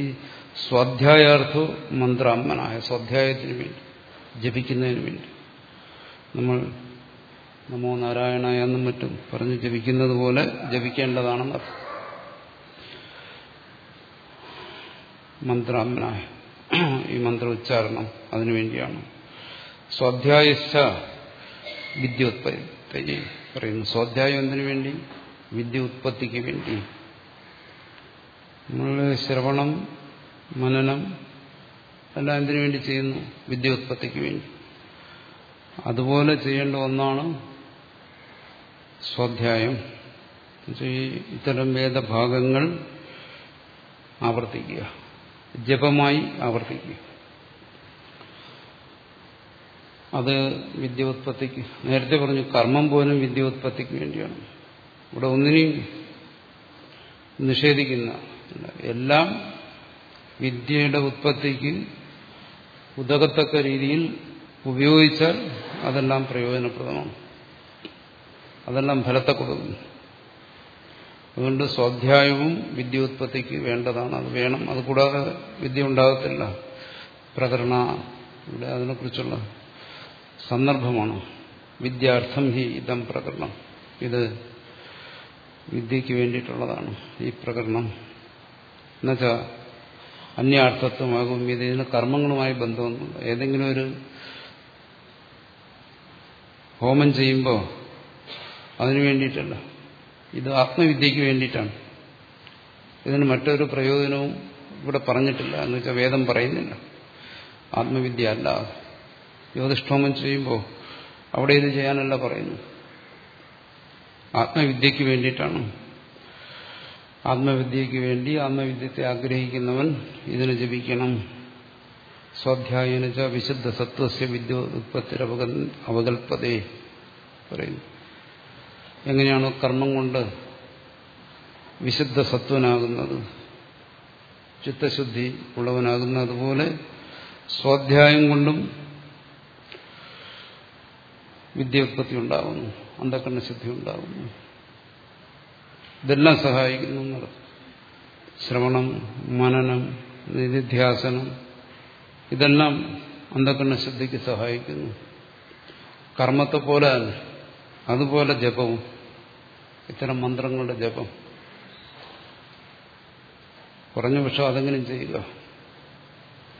[SPEAKER 1] സ്വാധ്യായാർത്ഥോ മന്ത്രാമ്മനായ സ്വാധ്യായത്തിന് വേണ്ടി ജപിക്കുന്നതിന് വേണ്ടി. നമ്മൾ നമോ നാരായണ എന്നും മറ്റും പറഞ്ഞ് ജപിക്കുന്നത് പോലെ ജപിക്കേണ്ടതാണെന്ന് മന്ത്രാമ്മനായ ഈ മന്ത്ര ഉച്ചാരണം അതിനുവേണ്ടിയാണ് സ്വാധ്യായശ വിദ്യോത്പത്തി പറയുന്നു. സ്വാധ്യായം എന്തിനു വേണ്ടി? വിദ്യ ഉത്പത്തിക്ക് വേണ്ടി. നമ്മൾ ശ്രവണം മനനം എല്ലാം എന്തിനു വേണ്ടി ചെയ്യുന്നു? വിദ്യ ഉത്പത്തിക്ക് വേണ്ടി. അതുപോലെ ചെയ്യേണ്ട ഒന്നാണ് സ്വാധ്യായം. ഇത്തരം വേദഭാഗങ്ങൾ ആവർത്തിക്കുക. ജപമായി ആവർത്തിക്കുക. അത് വിദ്യോത്പത്തിക്ക് നേരത്തെ പറഞ്ഞു കർമ്മം പോലും വിദ്യോത്പത്തിക്ക് വേണ്ടിയാണ്. ഇവിടെ ഒന്നിനെയും നിഷേധിക്കുന്ന എല്ലാം വിദ്യയുടെ ഉത്പത്തിക്ക് ഉതകത്തക്ക രീതിയിൽ ഉപയോഗിച്ചാൽ അതെല്ലാം പ്രയോജനപ്രദമാണ്. അതെല്ലാം ഫലത്തെ കൊടുക്കുന്നു അതുകൊണ്ട് സ്വാധ്യായവും വിദ്യോത്പത്തിക്ക് വേണ്ടതാണ്. അത് വേണം. അതുകൂടാതെ വിദ്യ ഉണ്ടാകത്തില്ല. പ്രകരണ ഇവിടെ അതിനെക്കുറിച്ചുള്ള സന്ദർഭമാണ്. വിദ്യാർത്ഥം ഹി ഇതം പ്രകരണം. ഇത് വിദ്യയ്ക്ക് വേണ്ടിയിട്ടുള്ളതാണ് ഈ പ്രകരണം. എന്നുവെച്ചാൽ അന്യാർത്ഥത്വമാകും ഇത് ഇതിന് കർമ്മങ്ങളുമായി ബന്ധമൊന്നുമില്ല. ഏതെങ്കിലും ഒരു ഹോമം ചെയ്യുമ്പോൾ അതിനു വേണ്ടിയിട്ടല്ല. ഇത് ആത്മവിദ്യയ്ക്ക് വേണ്ടിയിട്ടാണ്. ഇതിന് മറ്റൊരു പ്രയോജനവും ഇവിടെ പറഞ്ഞിട്ടില്ല. എന്ന് വെച്ചാൽ വേദം പറയുന്നില്ല. ആത്മവിദ്യ അല്ലാതെ ജ്യോതിഷ്ഠോമം ചെയ്യുമ്പോൾ അവിടെ ഇത് ചെയ്യാനല്ല പറയുന്നു. ആത്മവിദ്യയ്ക്ക് വേണ്ടിയിട്ടാണ്. ആത്മവിദ്യയ്ക്ക് വേണ്ടി ആത്മവിദ്യത്തെ ആഗ്രഹിക്കുന്നവൻ ഇതിനെ ജപിക്കണം. സ്വാധ്യായനച്ച വിശുദ്ധ സത്വസ്യ വിദ്യ ഉത്പത്തി അവകൽപ്പതേ പറയുന്നു. എങ്ങനെയാണോ കർമ്മം കൊണ്ട് വിശുദ്ധ സത്വനാകുന്നത് ചിത്തശുദ്ധി ഉള്ളവനാകുന്നതുപോലെ സ്വാധ്യായം കൊണ്ടും വിദ്യോത്പത്തി ഉണ്ടാകുന്നു അന്ധകരണശുദ്ധി ഉണ്ടാകുന്നു ഇതെല്ലാം സഹായിക്കുന്നു ശ്രവണം മനനം നിധിധ്യാസനം ഇതെല്ലാം അന്ധകരണശുദ്ധിക്ക് സഹായിക്കുന്നു. കർമ്മത്തെ പോലെ അതുപോലെ ജപവും ഇത്തരം മന്ത്രങ്ങളുടെ ജപം. കുറഞ്ഞ പക്ഷം അതെങ്കിലും ചെയ്യുക.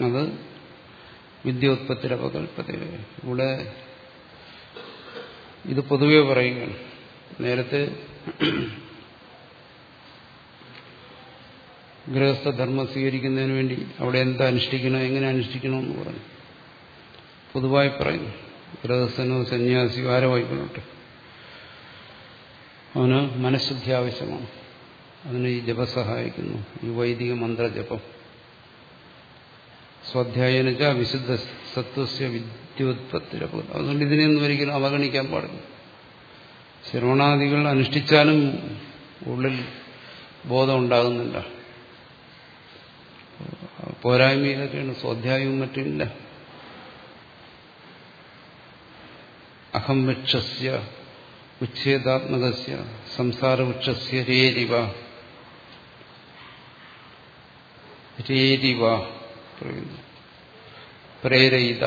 [SPEAKER 1] അത് വിദ്യോത്പത്തിരപകൽപ്പത ഇവിടെ ഇത് പൊതുവെ പറയുകയാണ്. നേരത്തെ ഗൃഹസ്ഥധർമ്മം സ്വീകരിക്കുന്നതിന് വേണ്ടി അവിടെ എന്താ അനുഷ്ഠിക്കണം എങ്ങനെ അനുഷ്ഠിക്കണമെന്ന് പറഞ്ഞു. പൊതുവായി പറയുന്നു. ഗൃഹസ്ഥനോ സന്യാസിയോ ആരോ ആയിക്കൊള്ളട്ടെ. അവന് മനഃശുദ്ധി ആവശ്യമാണ്. അതിന് ഈ ജപം സഹായിക്കുന്നു. ഈ വൈദിക മന്ത്രജപം. സ്വാധ്യായനച്ച വിശുദ്ധ സത്വസ്യ വിദ്യോത്പത്തി അതുകൊണ്ട് ഇതിനെയൊന്നും ഒരിക്കലും അവഗണിക്കാൻ പാടില്ല. ശ്രവണാദികൾ അനുഷ്ഠിച്ചാലും ഉള്ളിൽ ബോധം ഉണ്ടാകുന്നില്ല. പോരായ്മ സ്വാധ്യായവും മറ്റുമില്ല അഹംവൃക്ഷസ്യ ഉച്ഛേദാത്മകസ്യ സംസാരവൃക്ഷസ്യ രേരിവ. രേരിവ പറയുന്നു. പ്രേരയിത.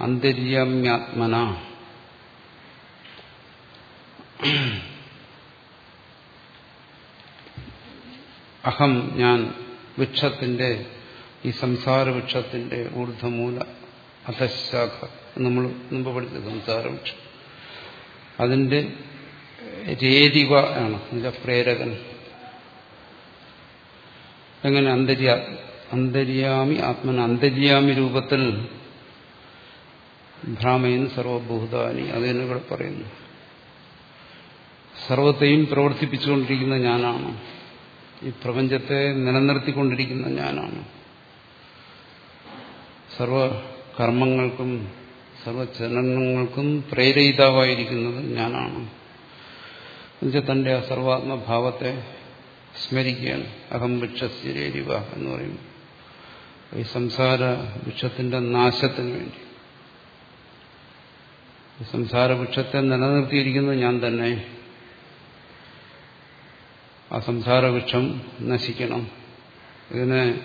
[SPEAKER 1] അന്തര്യാമ്യാത്മന. അഹം ഞാൻ വൃക്ഷത്തിന്റെ ഈ സംസാര വൃക്ഷത്തിന്റെ ഊർധമൂല അധശാഖ നമ്മൾ മുമ്പ് പഠിച്ച സംസാര വൃക്ഷം. അതിന്റെ രേതിവ ആണ് എന്നുവെച്ചാൽ പ്രേരകൻ. എങ്ങനെ അന്തര്യാ അന്തര്യാമി ആത്മന അന്തര്യാമി രൂപത്തിൽ ഭ്രാമയൻ സർവഭൂതാനി അത് തന്നെ ഇവിടെ പറയുന്നു. സർവത്തെയും പ്രവർത്തിപ്പിച്ചുകൊണ്ടിരിക്കുന്ന ഞാനാണ്. ഈ പ്രപഞ്ചത്തെ നിലനിർത്തിക്കൊണ്ടിരിക്കുന്ന ഞാനാണ്. സർവകർമ്മങ്ങൾക്കും സർവചലനങ്ങൾക്കും പ്രേരയിതാവായിരിക്കുന്നത് ഞാനാണ്. തന്റെ സർവാത്മഭാവത്തെ സ്മരിക്കുകയാണ്. അഹം വൃക്ഷസ്ഥിരേരിവ എന്ന് പറയുന്നു. ഈ സംസാര വൃക്ഷത്തിന്റെ നാശത്തിന് വേണ്ടി. ഈ സംസാര വൃക്ഷത്തെ നിലനിർത്തിയിരിക്കുന്നത് ഞാൻ തന്നെ. ആ സംസാര വൃക്ഷം നശിക്കണം. ഇതിനെ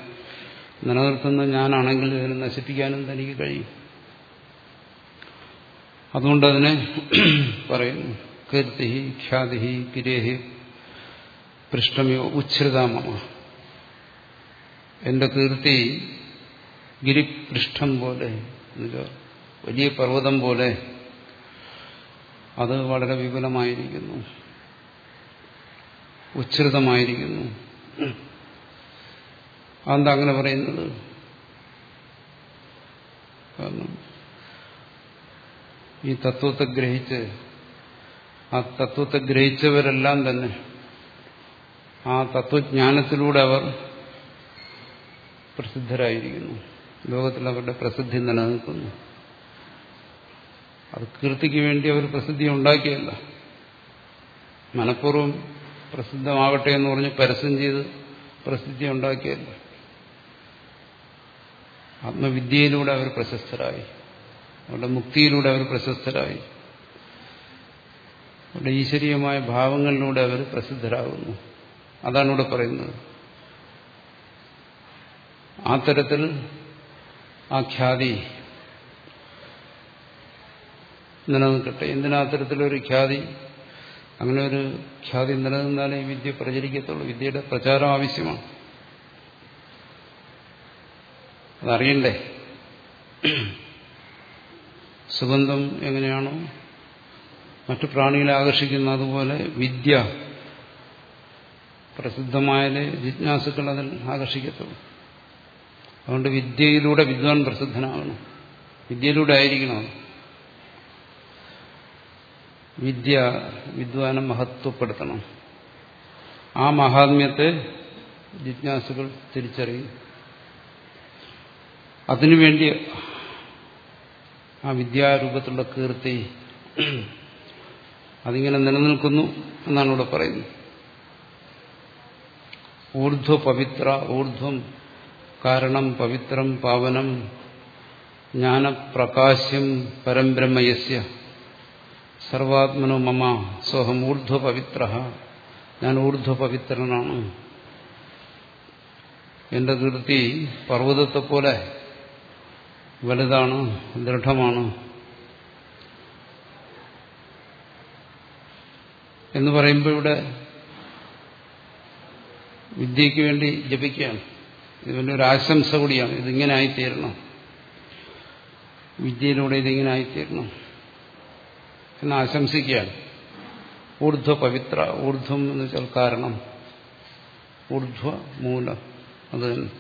[SPEAKER 1] നിലനിർത്തുന്ന ഞാനാണെങ്കിൽ ഇതിനെ നശിപ്പിക്കാനും തനിക്ക് കഴിയും. അതുകൊണ്ട് അതിനെ പറയുന്നു. കീർത്തി ഖ്യാതി കിരേഹി പൃഷ്ഠമയോ ഉച്ഛ്രിതാമ എന്റെ കീർത്തി ഗിരിപൃഷ്ഠം പോലെ വലിയ പർവതം പോലെ അത് വളരെ വിപുലമായിരിക്കുന്നു. ഉച്ഛ്രിതമായിരിക്കുന്നു അതെന്താ അങ്ങനെ പറയുന്നത്? കാരണം ഈ തത്വത്തെ ഗ്രഹിച്ച് ആ തത്വത്തെ ഗ്രഹിച്ചവരെല്ലാം തന്നെ ആ തത്വജ്ഞാനത്തിലൂടെ അവർ പ്രസിദ്ധരായിരിക്കുന്നു. ലോകത്തിൽ അവരുടെ പ്രസിദ്ധി നിലനിൽക്കുന്നു. അത് കീർത്തിക്ക് വേണ്ടി അവർ പ്രസിദ്ധി ഉണ്ടാക്കിയല്ല മനഃപൂർവം പ്രസിദ്ധമാകട്ടെ എന്ന് പറഞ്ഞ് പരസ്യം ചെയ്ത് പ്രസിദ്ധി ഉണ്ടാക്കിയല്ല ആത്മവിദ്യയിലൂടെ അവർ പ്രശസ്തരായി. അവരുടെ മുക്തിയിലൂടെ അവർ പ്രശസ്തരായി. അവരുടെ ഈശ്വരീയമായ ഭാവങ്ങളിലൂടെ അവർ പ്രസിദ്ധരാകുന്നു. അതാണ് ഇവിടെ പറയുന്നത്. ആ തരത്തിൽ ആ ഖ്യാതി നിലനിൽക്കട്ടെ. എന്തിനാ ഖ്യാതി? അങ്ങനെ ഒരു ഖ്യാതി നിലനിന്നാലേ വിദ്യ പ്രചരിക്കത്തുള്ളൂ. വിദ്യയുടെ പ്രചാരം ആവശ്യമാണ്. അതറിയണ്ടേ? സുഗന്ധം എങ്ങനെയാണോ മറ്റു പ്രാണികളെ ആകർഷിക്കുന്ന അതുപോലെ വിദ്യ പ്രസിദ്ധമായാലേ ജിജ്ഞാസുക്കൾ അതിൽ ആകർഷിക്കത്തുള്ളൂ. അതുകൊണ്ട് വിദ്യയിലൂടെ വിദ്വാൻ പ്രസിദ്ധനാകണം വിദ്യയിലൂടെ ആയിരിക്കണം. വിദ്യ വിദ്വാനെ മഹത്വപ്പെടുത്തണം. ആ മഹാത്മ്യത്തെ ജിജ്ഞാസുകൾ തിരിച്ചറിയും. അതിനുവേണ്ടി ആ വിദ്യാരൂപത്തിലുള്ള കീർത്തി അതിങ്ങനെ നിലനിൽക്കുന്നു എന്നാണ് ഇവിടെ പറയുന്നത്. ഊർധ്വ പവിത്ര ഊർധ്വം കാരണം പവിത്രം പാവനം ജ്ഞാനപ്രകാശ്യം പരംബ്രഹ്മയസ്യ സർവാത്മനോ മമ സോഹം ഊർധ്വപവിത്ര ഞാൻ ഊർധ്വപവിത്രനാണ് എന്റെ കീർത്തി പർവതത്തെ പോലെ വലുതാണ് ദൃഢമാണ്. എന്ന് പറയുമ്പോൾ ഇവിടെ വിദ്യയ്ക്ക് വേണ്ടി ജപിക്കുകയാണ്. ഇതിന്റെ വലിയൊരു ആശംസ കൂടിയാണ്. ഇതിങ്ങനെ ആയിത്തീരണം. വിദ്യയിലൂടെ ഇതിങ്ങനെ ആയിത്തീരണം. എന്ന് ആശംസിക്കുകയാണ്. ഊർധ്വ പവിത്ര ഊർധ്വം എന്ന് വെച്ചാൽ കാരണം. ഊർധ്വ മൂലം അത്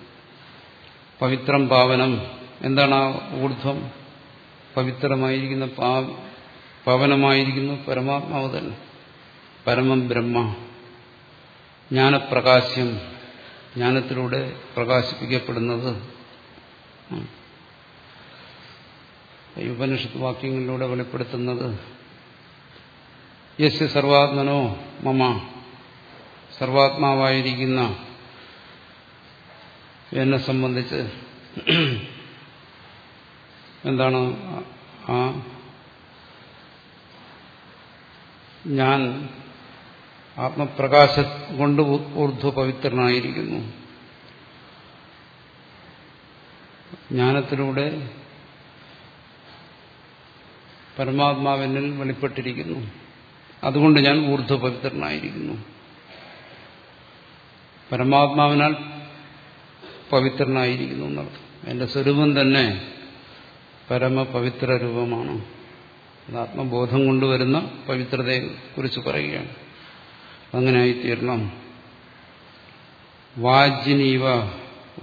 [SPEAKER 1] പവിത്രം പാവനം. എന്താണ് ആ ഊർധ്വം? പവിത്രമായിരിക്കുന്ന പാവനമായിരിക്കുന്നു പരമാത്മാവ് തന്നെ. പരമം ബ്രഹ്മ. ജ്ഞാനപ്രകാശ്യം. ജ്ഞാനത്തിലൂടെ പ്രകാശിപ്പിക്കപ്പെടുന്നത്. ഉപനിഷത്ത് വാക്യങ്ങളിലൂടെ വെളിപ്പെടുത്തുന്നത്. യസ് സർവാത്മനോ മമ. സർവാത്മാവായിരിക്കുന്ന എന്നെ സംബന്ധിച്ച് എന്താണ് ആ ഞാൻ ആത്മപ്രകാശ കൊണ്ട് ഊർധ്വ പവിത്രനായിരിക്കുന്നു. ജ്ഞാനത്തിലൂടെ പരമാത്മാവിനിൽ വെളിപ്പെട്ടിരിക്കുന്നു. അതുകൊണ്ട് ഞാൻ ഊർധ്വ പവിത്രനായിരിക്കുന്നു. പരമാത്മാവിനാൽ പവിത്രനായിരിക്കുന്നു എന്നർത്ഥം. എന്റെ സ്വരൂപം തന്നെ പരമപവിത്ര രൂപമാണ് ആത്മബോധം കൊണ്ടുവരുന്ന പവിത്രതയെ കുറിച്ച് പറയുകയാണ്. അങ്ങനെ ആയിത്തീരണം വാജിനീവ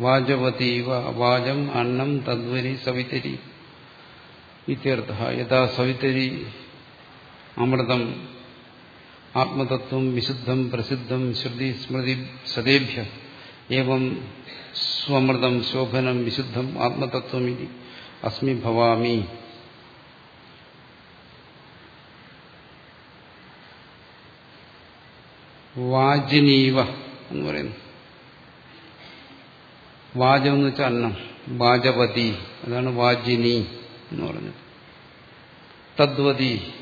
[SPEAKER 1] വാജവതീവ വാജം അന്നം തദ്വരി സവിതരി ഇത്യർത്ഥ. യഥാ സവിതരി അമൃതം ആത്മതത്വം വിശുദ്ധം പ്രസിദ്ധം ശ്രുതി സ്മൃതി സദേഭ്യ ഏവം സ്വമൃതം ശോഭനം വിശുദ്ധം ആത്മതത്വം ഇതി അസ്മി ഭവാമി. വാജിനീവ എന്ന് പറയുന്നു. വാചം എന്ന് വെച്ചാൽ അന്നം. വാചപതി അതാണ് വാജിനി എന്ന് പറഞ്ഞത്. തദ്വതി.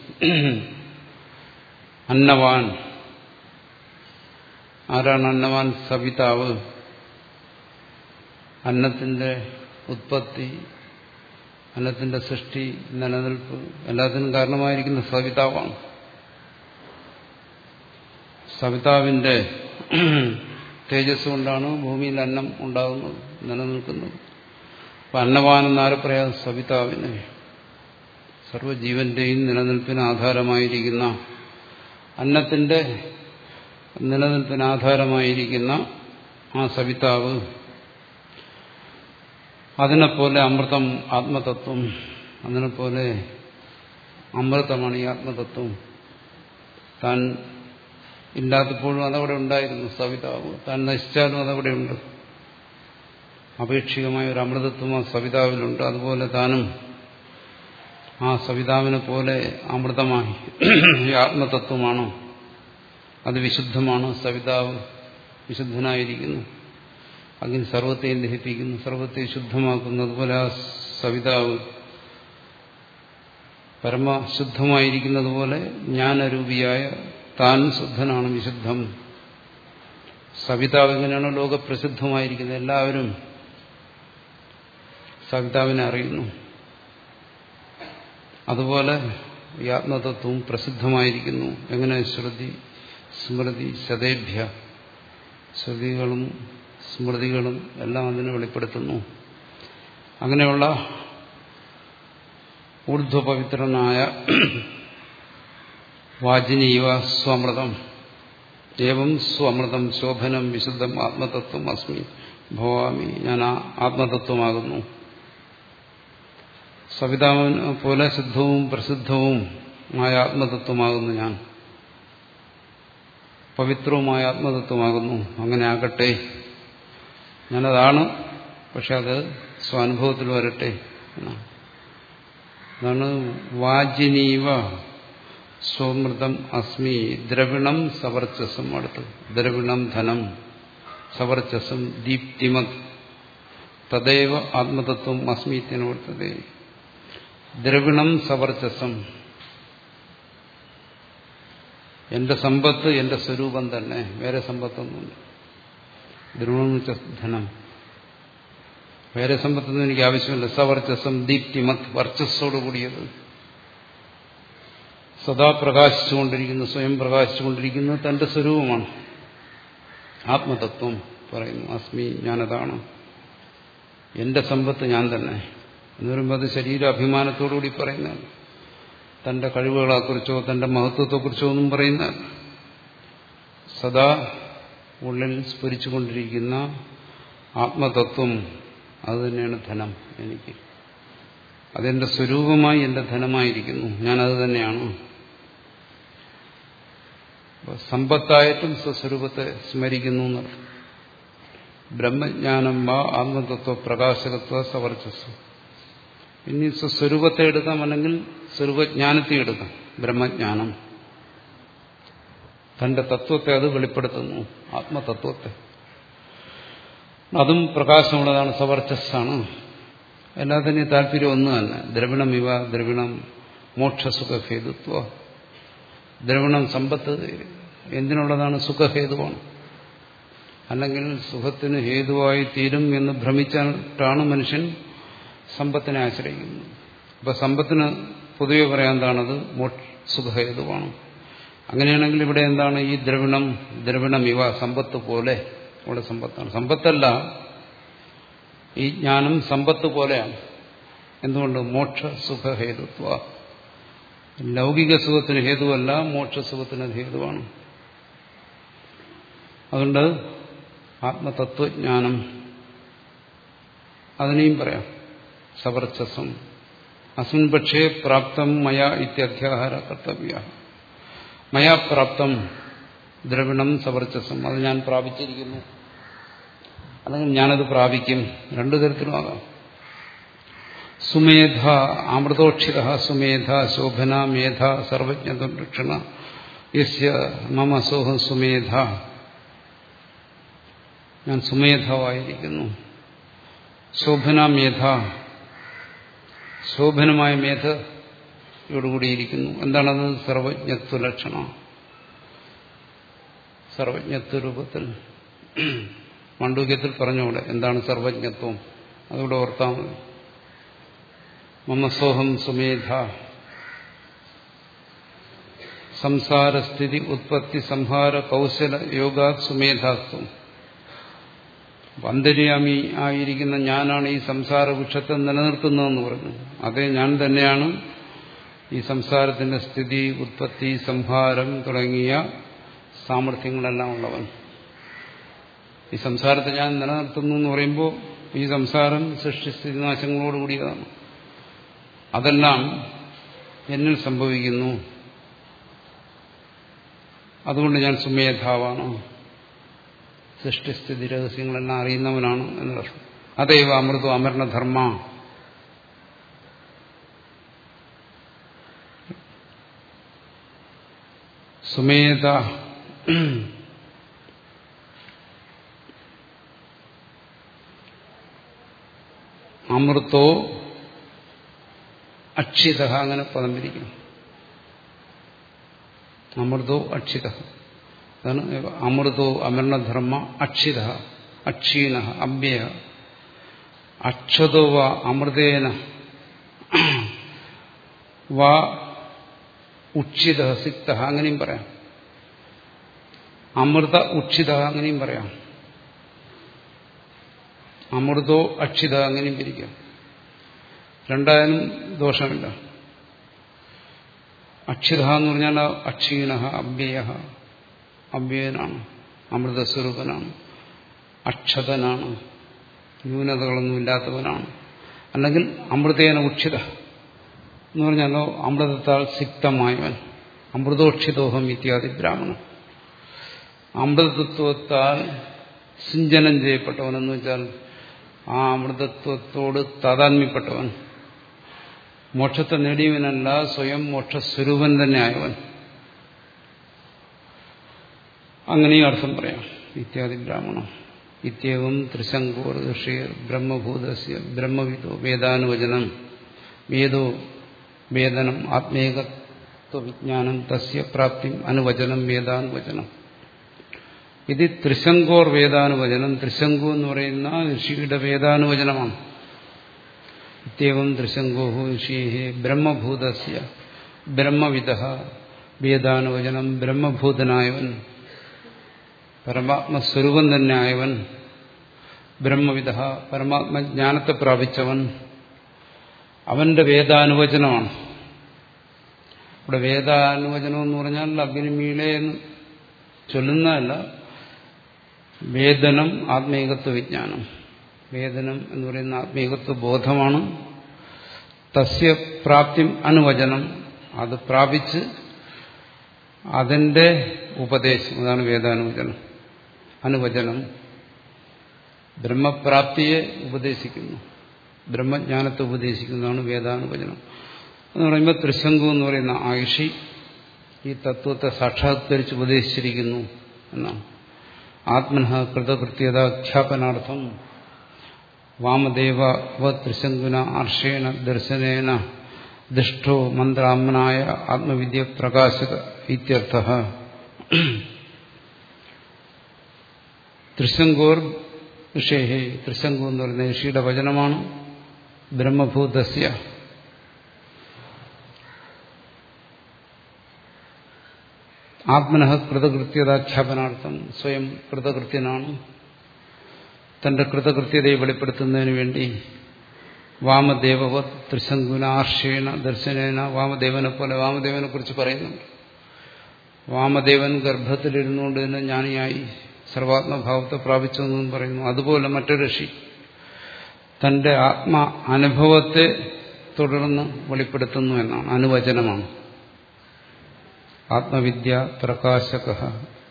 [SPEAKER 1] അന്നവാൻ. ആരാണ് അന്നവാൻ? സവിതാവ്. അന്നത്തിന്റെ ഉത്പത്തി അന്നത്തിന്റെ സൃഷ്ടി നിലനിൽപ്പ് എല്ലാത്തിനും കാരണമായിരിക്കുന്ന സവിതാവാണ്. സവിതാവിന്റെ തേജസ് കൊണ്ടാണ് ഭൂമിയിൽ അന്നം ഉണ്ടാകുന്നത് നിലനിൽക്കുന്നത്. അപ്പൊ അന്നവാനെന്നാരെ പറയാം സവിതാവിന്. സർവജീവന്റെയും നിലനിൽപ്പിന് ആധാരമായിരിക്കുന്ന അന്നത്തിന്റെ നിലനിൽപ്പിന് ആധാരമായിരിക്കുന്ന ആ സവിതാവ് അതിനെപ്പോലെ അമൃതം ആത്മതത്വം അതിനെപ്പോലെ അമൃതമാണ് ഈ ആത്മതത്വം. താൻ ഇല്ലാത്തപ്പോഴും അതവിടെ ഉണ്ടായിരുന്നു സവിതാവ്. താൻ നശിച്ചാലും അതവിടെ ഉണ്ട്. അപേക്ഷികമായ ഒരു അമൃതത്വം ആ സവിതാവിലുണ്ട്. അതുപോലെ താനും ആ സവിതാവിനെ പോലെ അമൃതമായി ഈ ആത്മതത്വമാണ്. അത് വിശുദ്ധമാണ്. സവിതാവ് വിശുദ്ധനായിരിക്കുന്നു. അങ്ങനെ സർവത്തെയും ദഹിപ്പിക്കുന്നു. സർവത്തെ ശുദ്ധമാക്കുന്നു. അതുപോലെ ആ സവിതാവ് പരമശുദ്ധമായിരിക്കുന്നത് പോലെ ജ്ഞാനരൂപിയായ താൻ ശുദ്ധനാണ് വിശുദ്ധം സവിതാവ് എങ്ങനെയാണ് ലോകപ്രസിദ്ധമായിരിക്കുന്നത് എല്ലാവരും സവിതാവിനെ അറിയുന്നു. അതുപോലെ ഈ ആത്മതത്വവും പ്രസിദ്ധമായിരിക്കുന്നു. എങ്ങനെ? ശ്രുതി സ്മൃതി ശതേഭ്യ. ശ്രുതികളും സ്മൃതികളും എല്ലാം അതിനെ വെളിപ്പെടുത്തുന്നു. അങ്ങനെയുള്ള ഊർധ്വപവിത്രനായ വാജിനീവ സ്വമൃതം. ഏവം സ്വമൃതം ശോഭനം വിശുദ്ധം ആത്മതത്വം അസ്മി. ഭവാമി ഞാൻ ആത്മതത്വമാകുന്നു. സവിതാവിനെ പോലെ സിദ്ധവും പ്രസിദ്ധവും ആയ ആത്മതത്വമാകുന്നു ഞാൻ. പവിത്രവുമായ ആത്മതത്വമാകുന്നു. അങ്ങനെ ആകട്ടെ. ഞാനതാണ് പക്ഷെ അത് സ്വാനുഭവത്തിൽ വരട്ടെ എന്നാണ്. വാജിനീവ സ്വമൃതം അസ്മി ദ്രവിണം സവർച്ചസം അടുത്ത്. ദ്രവിണം ധനം സവർച്ചസം ദീപ്തിമത്. തദൈവ ആത്മതത്വം അസ്മീത്യന് വർത്തതേ. ദ്രവിണം സവർച്ചസം. എന്റെ സമ്പത്ത് എന്റെ സ്വരൂപം തന്നെ വേറെ സമ്പത്തൊന്നുമില്ല. ദ്രവണം ധനം. വേറെ സമ്പത്തൊന്നും എനിക്ക് ആവശ്യമില്ല. സവർച്ചസം ദീപ്തിമത് വർച്ചസ്സോട് കൂടിയത്. സദാ പ്രകാശിച്ചുകൊണ്ടിരിക്കുന്നു സ്വയം പ്രകാശിച്ചുകൊണ്ടിരിക്കുന്നത് തന്റെ സ്വരൂപമാണ്. ആത്മതത്വം പറയുന്നു അസ്മി ഞാനതാണ്. എന്റെ സമ്പത്ത് ഞാൻ തന്നെ. എന്ന് പറയുമ്പോൾ അത് ശരീരാഭിമാനത്തോടുകൂടി പറയുന്നതാണ് തന്റെ കഴിവുകളെക്കുറിച്ചോ തന്റെ മഹത്വത്തെക്കുറിച്ചോ ഒന്നും പറയുന്ന സദാ ഉള്ളിൽ സ്ഫുരിച്ചുകൊണ്ടിരിക്കുന്ന ആത്മതത്വം അത് തന്നെയാണ് ധനം എനിക്ക്. അതെന്റെ സ്വരൂപമായി എന്റെ ധനമായിരിക്കുന്നു. ഞാനത് തന്നെയാണ്. സമ്പത്തായിട്ടും സ്വസ്വരൂപത്തെ സ്മരിക്കുന്നു ബ്രഹ്മജ്ഞാനം വാ ആത്മതത്വ പ്രകാശകത്വ സവർച്ചസ്വം. ഇനി സ്വസ്വരൂപത്തെ എടുക്കാം അല്ലെങ്കിൽ സ്വരൂപജ്ഞാനത്തെ എടുക്കാം. ബ്രഹ്മജ്ഞാനം. തന്റെ തത്വത്തെ അത് വെളിപ്പെടുത്തുന്നു. ആത്മതത്വത്തെ. അതും പ്രകാശമുള്ളതാണ് സവർച്ചസ്സാണ്. എല്ലാത്തിനും താല്പര്യം ഒന്ന് തന്നെ ദ്രവിണം ഇവ ദ്രവിണം മോക്ഷസുഖ ഹേതുത്വ ദ്രവിണം സമ്പത്ത് എന്തിനുള്ളതാണ് സുഖഹേതുവാണ്? അല്ലെങ്കിൽ സുഖത്തിന് ഹേതുവായി തീരും എന്ന് ഭ്രമിച്ചിട്ടാണ് മനുഷ്യൻ സമ്പത്തിനെ ആശ്രയിക്കുന്നത്. അപ്പൊ സമ്പത്തിന് പൊതുവെ പറയാൻ എന്താണത്? സുഖഹേതുവാണ്. അങ്ങനെയാണെങ്കിൽ ഇവിടെ എന്താണ്? ഈ ദ്രവിണം ദ്രവിണം ഇവ സമ്പത്ത് പോലെ ഇവിടെ സമ്പത്താണ്. സമ്പത്തല്ല ഈ ജ്ഞാനം സമ്പത്ത് പോലെയാണ്. എന്തുകൊണ്ട്? മോക്ഷ സുഖഹേതുത്വ. ലൗകിക സുഖത്തിന് ഹേതുവല്ല മോക്ഷസുഖത്തിന് ഹേതുവാണ്. അതുകൊണ്ട് ആത്മതത്വജ്ഞാനം അതിനെയും പറയാം. സവർച്ചസം അസ്മിൻ പക്ഷേ പ്രാപ്തം മയ ഇത്യധ്യാഹാര കർത്തവ്യ. മയാ പ്രാപ്തം ദ്രവിണം സവർച്ചസം അത് ഞാൻ പ്രാപിച്ചിരിക്കുന്നു. അല്ലെങ്കിൽ ഞാനത് പ്രാപിക്കും. രണ്ടു തരത്തിലുമാകാം സുമേധ അമൃതോക്ഷിത സുമേധ ശോഭന മേധ സർവജ്ഞതക്ഷണ യസ്യ മമ സോഹം സുമേധ. ഞാൻ സുമേധാവായിരിക്കുന്നു ശോഭന മേധ ശോഭനമായ മേധയോടുകൂടിയിരിക്കുന്നു. എന്താണത്? സർവജ്ഞത്വ ലക്ഷണം സർവജ്ഞത്വ രൂപത്തിൽ മണ്ഡൂക്യത്തിൽ പറഞ്ഞുകൂടെ എന്താണ് സർവജ്ഞത്വം? അതുകൂടെ ഓർത്താൽ മതി. മമസോഹം സുമേധ സംസാരസ്ഥിതി ഉത്പത്തി സംഹാര കൗശല യോഗാ സുമേധാസ്ത്വം അന്തര്യാമി ആയിരിക്കുന്ന ഞാനാണ് ഈ സംസാര വൃക്ഷത്തെ നിലനിർത്തുന്നതെന്ന് പറഞ്ഞു. അതേ ഞാൻ തന്നെയാണ് ഈ സംസാരത്തിന്റെ സ്ഥിതി ഉത്പത്തി സംഹാരം തുടങ്ങിയ സാമർഥ്യങ്ങളെല്ലാം ഉള്ളവൻ. ഈ സംസാരത്തെ ഞാൻ നിലനിർത്തുന്നു എന്ന് പറയുമ്പോൾ ഈ സംസാരം സൃഷ്ടിസ്ഥിതി നാശങ്ങളോടുകൂടിയതാണ് അതെല്ലാം എന്നിൽ സംഭവിക്കുന്നു. അതുകൊണ്ട് ഞാൻ സുമേധാവാണ്. സൃഷ്ടിസ്ഥിതി രഹസ്യങ്ങളെല്ലാം അറിയുന്നവനാണ് എന്നർത്ഥം അതേവ അമൃത അമരണധർമ്മ സുമേത. അമൃതോ അക്ഷിത അങ്ങനെ പദം പിരിക്കുന്നു അമൃതോ അക്ഷിത അതാണ് അമൃതോ അമരണധർമ്മ അക്ഷിത അക്ഷീണ അഭ്യയ അക്ഷതോ വ അമൃതേന വാ ഉക്ഷിത സിക്ത അങ്ങനെയും പറയാം. അമൃത ഉക്ഷിത അങ്ങനെയും പറയാം. അമൃതോ അക്ഷിത അങ്ങനെയും പിരിക്കാം. രണ്ടായാലും ദോഷമില്ല. അക്ഷിത എന്ന് പറഞ്ഞാൽ അക്ഷീണ അഭ്യയ അവ്യയനാണ് അമൃതസ്വരൂപനാണ് അക്ഷതനാണ് ന്യൂനതകളൊന്നും ഇല്ലാത്തവനാണ് അല്ലെങ്കിൽ അമൃതേന ഉക്ഷിത എന്ന് പറഞ്ഞാലോ അമൃതത്താൽ സിക്തമായവൻ അമൃതോക്ഷിതോഹം ഇത്യാദി ബ്രാഹ്മണൻ. അമൃതത്വത്താൽ സിഞ്ചനം ചെയ്യപ്പെട്ടവൻ എന്ന് വെച്ചാൽ ആ അമൃതത്വത്തോട് താതാത്മ്യപ്പെട്ടവൻ. മോക്ഷത്തെ നേടിയവനല്ല സ്വയം മോക്ഷസ്വരൂപൻ തന്നെ ആയവൻ. അങ്ങനെയും അർത്ഥം പറയാം. ഇത്യാദി ബ്രാഹ്മണം. ഇത്യവും ത്രിശങ്കോർ ഋഷി ബ്രഹ്മഭൂതസ്യ ബ്രഹ്മവിദോ വേദാനുവചനം. വേദോ വേദനം ആത്മേകത്വവിജ്ഞാനം തസ്യ പ്രാപ്തി അനുവചനം വേദാനുവചനം. ഇത് ത്രിശങ്കോർ വേദാനുവചനം. ത്രിശങ്കു എന്ന് പറയുന്ന ഋഷിയുടെ വേദാനുവചനമാണ്. ഇത്യവും ത്രിശങ്കോഹു ഋഷിയെ ബ്രഹ്മഭൂതസ്യ ബ്രഹ്മവിദ വേദാനുവചനം ബ്രഹ്മഭൂതനായവൻ. പരമാത്മസ്വരൂപം തന്നെ ആയവൻ ബ്രഹ്മവിധ പരമാത്മജ്ഞാനത്തെ പ്രാപിച്ചവൻ അവന്റെ വേദാനുവചനമാണ്. ഇവിടെ വേദാനുവചനം എന്ന് പറഞ്ഞാൽ അഗ്നിമീളെ എന്ന് ചൊല്ലുന്നതല്ല വേദനം ആത്മീകത്വ വിജ്ഞാനം. വേദനം എന്ന് പറയുന്ന ആത്മീകത്വ ബോധമാണ്. തസ്യ പ്രാപ്തി അനുവചനം. അത് പ്രാപിച്ച് അതിന്റെ ഉപദേശം. അതാണ് വേദാനുവചനം. അനുവചനം ബ്രഹ്മപ്രാപ്തിയെ ഉപദേശിക്കുന്നു. ബ്രഹ്മജ്ഞാനത്തെ ഉപദേശിക്കുന്നതാണ് വേദാനുവചനം. എന്ന് പറയുമ്പോൾ ത്രിശങ്കു എന്ന് പറയുന്ന ആയുഷി ഈ തത്വത്തെ സാക്ഷാത്കരിച്ച് ഉപദേശിച്ചിരിക്കുന്നു എന്നാണ്. ആത്മന കൃതകൃത്യതാഖ്യാപനാർത്ഥം വാമദേവ വ ആർഷേണ ദർശനേന ദുഷ്ടോ മന്ത്രാമനായ ആത്മവിദ്യ പ്രകാശക ഇത്യർത്ഥ. ത്രിശങ്കോർ ഋഷേഹേ ത്രിശങ്കു എന്ന് പറയുന്ന ഋഷിയുടെ വചനമാണ് ബ്രഹ്മഭൂതസ്യ. ആത്മനഹ കൃതകൃത്യതാഖ്യാപനാർത്ഥം സ്വയം കൃതകൃത്യനാണ്. തന്റെ കൃതകൃത്യതയെ വെളിപ്പെടുത്തുന്നതിന് വേണ്ടി വാമദേവവ ത്രിശങ്കുന ആർഷേണ ദർശനേന വാമദേവനെ പോലെ വാമദേവനെ കുറിച്ച് പറയുന്നുണ്ട്. വാമദേവൻ ഗർഭത്തിലിരുന്നുകൊണ്ട് തന്നെ ജ്ഞാനിയായി. സർവാത്മഭാവത്തെ പ്രാപിച്ചു എന്നും പറയുന്നു. അതുപോലെ മറ്റൊരു ഋഷി തന്റെ ആത്മ അനുഭവത്തെ തുടർന്ന് വെളിപ്പെടുത്തുന്നു എന്നാണ്. അനുവചനമാണ്. ആത്മവിദ്യ പ്രകാശക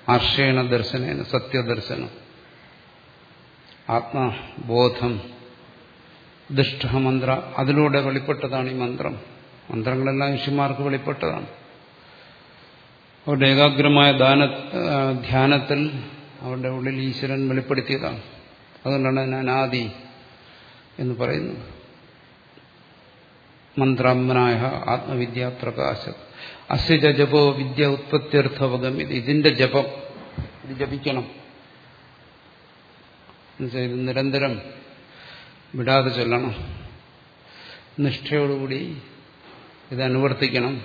[SPEAKER 1] ആർഷേണ ദർശനേന സത്യദർശനം. ആത്മബോധം ദുഷ്ടമന്ത്ര അതിലൂടെ വെളിപ്പെട്ടതാണ് ഈ മന്ത്രം. മന്ത്രങ്ങളെല്ലാം ഋഷിമാർക്ക് വെളിപ്പെട്ടതാണ്. അവരുടെ ഏകാഗ്രമായ ധ്യാനത്തിൽ അവരുടെ ഉള്ളിൽ ഈശ്വരൻ വെളിപ്പെടുത്തിയതാണ്. അതുകൊണ്ടാണ് ഞാൻ ആദി എന്ന് പറയുന്നത്. മന്ത്രാമനായ ആത്മവിദ്യ പ്രകാശ അസ്യജ ജപോ വിദ്യ ഉത്പത്യർത്ഥവകം ഇത് ഇതിന്റെ ജപം. ഇത് ജപിക്കണം. എന്നുവെച്ചാൽ ഇത് നിരന്തരം വിടാതെ ചൊല്ലണം. നിഷ്ഠയോടുകൂടി ഇത് അനുവർത്തിക്കണം.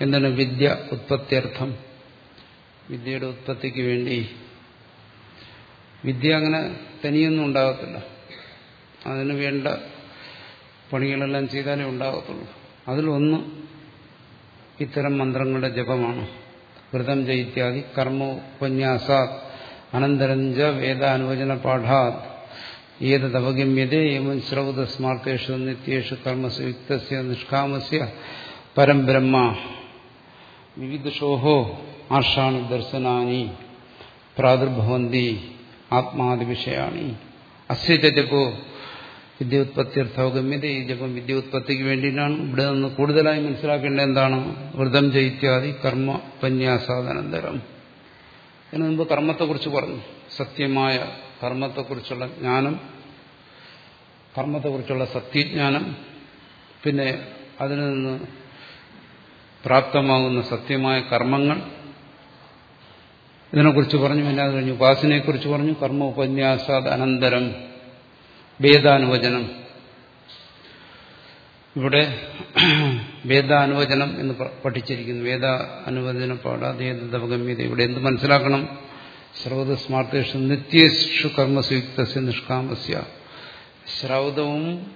[SPEAKER 1] എന്താണ് വിദ്യ ഉത്പത്യർത്ഥം വിദ്യയുടെ ഉത്പത്തിക്ക് വേണ്ടി വിദ്യ അങ്ങനെ തനിയൊന്നും ഉണ്ടാകത്തില്ല. അതിന് വേണ്ട പണികളെല്ലാം ചെയ്താലേ ഉണ്ടാകത്തുള്ളൂ. അതിലൊന്ന് ഇത്തരം മന്ത്രങ്ങളുടെ ജപമാണ്. വ്രതം ജയിത്യാദി കർമ്മോപന്യാസ അനന്തരഞ്ച വേദാനുവചന പാഠാത്. ഏതവഗമ്യതേ എവം ശ്രൗത സ്മാർത്തേഷു നിത്യേഷു കർമ്മസു നിഷ്കാമസ്യ പരം വിവിധ ഷോഹോ ആഷാണു ദർശനാനി പ്രാദുർഭവന്തി. ആത്മാദിവിഷയാണി അസ്യ ജപോ വിദ്യോത്പത്തിയർത്ഥവഗമ്യത ഈ ജപം വിദ്യോത്പത്തിക്ക് വേണ്ടിയിട്ടാണ് ഇവിടെ നിന്ന് കൂടുതലായി മനസ്സിലാക്കേണ്ട എന്താണ്? വ്രതം ജയിത്യാദി കർമ്മ പന്യാസാധനന്തരം ഇതിനു മുമ്പ് കർമ്മത്തെക്കുറിച്ച് പറഞ്ഞു. സത്യമായ കർമ്മത്തെക്കുറിച്ചുള്ള ജ്ഞാനം കർമ്മത്തെക്കുറിച്ചുള്ള സത്യജ്ഞാനം പിന്നെ അതിൽ നിന്ന് പ്രാപ്തമാകുന്ന സത്യമായ കർമ്മങ്ങൾ ഇതിനെക്കുറിച്ച് പറഞ്ഞു പിന്നെ അത് കഴിഞ്ഞു. ഉപാസനയെക്കുറിച്ച് പറഞ്ഞു. കർമ്മ ഉപന്യാസാദ് അനന്തരം. വേദാനുവചനം. ഇവിടെ വേദാനുവചനം എന്ന് പഠിച്ചിരിക്കുന്നു. വേദ അനുവചന പാടാതേതവഗമ്യത ഇവിടെ എന്ത് മനസ്സിലാക്കണം? ശ്രൗതസ്മാർത്തേഷു നിത്യേഷു കർമ്മസുയുക്തസ്യ നിഷ്കാമസ്യ. ശ്രൗതവും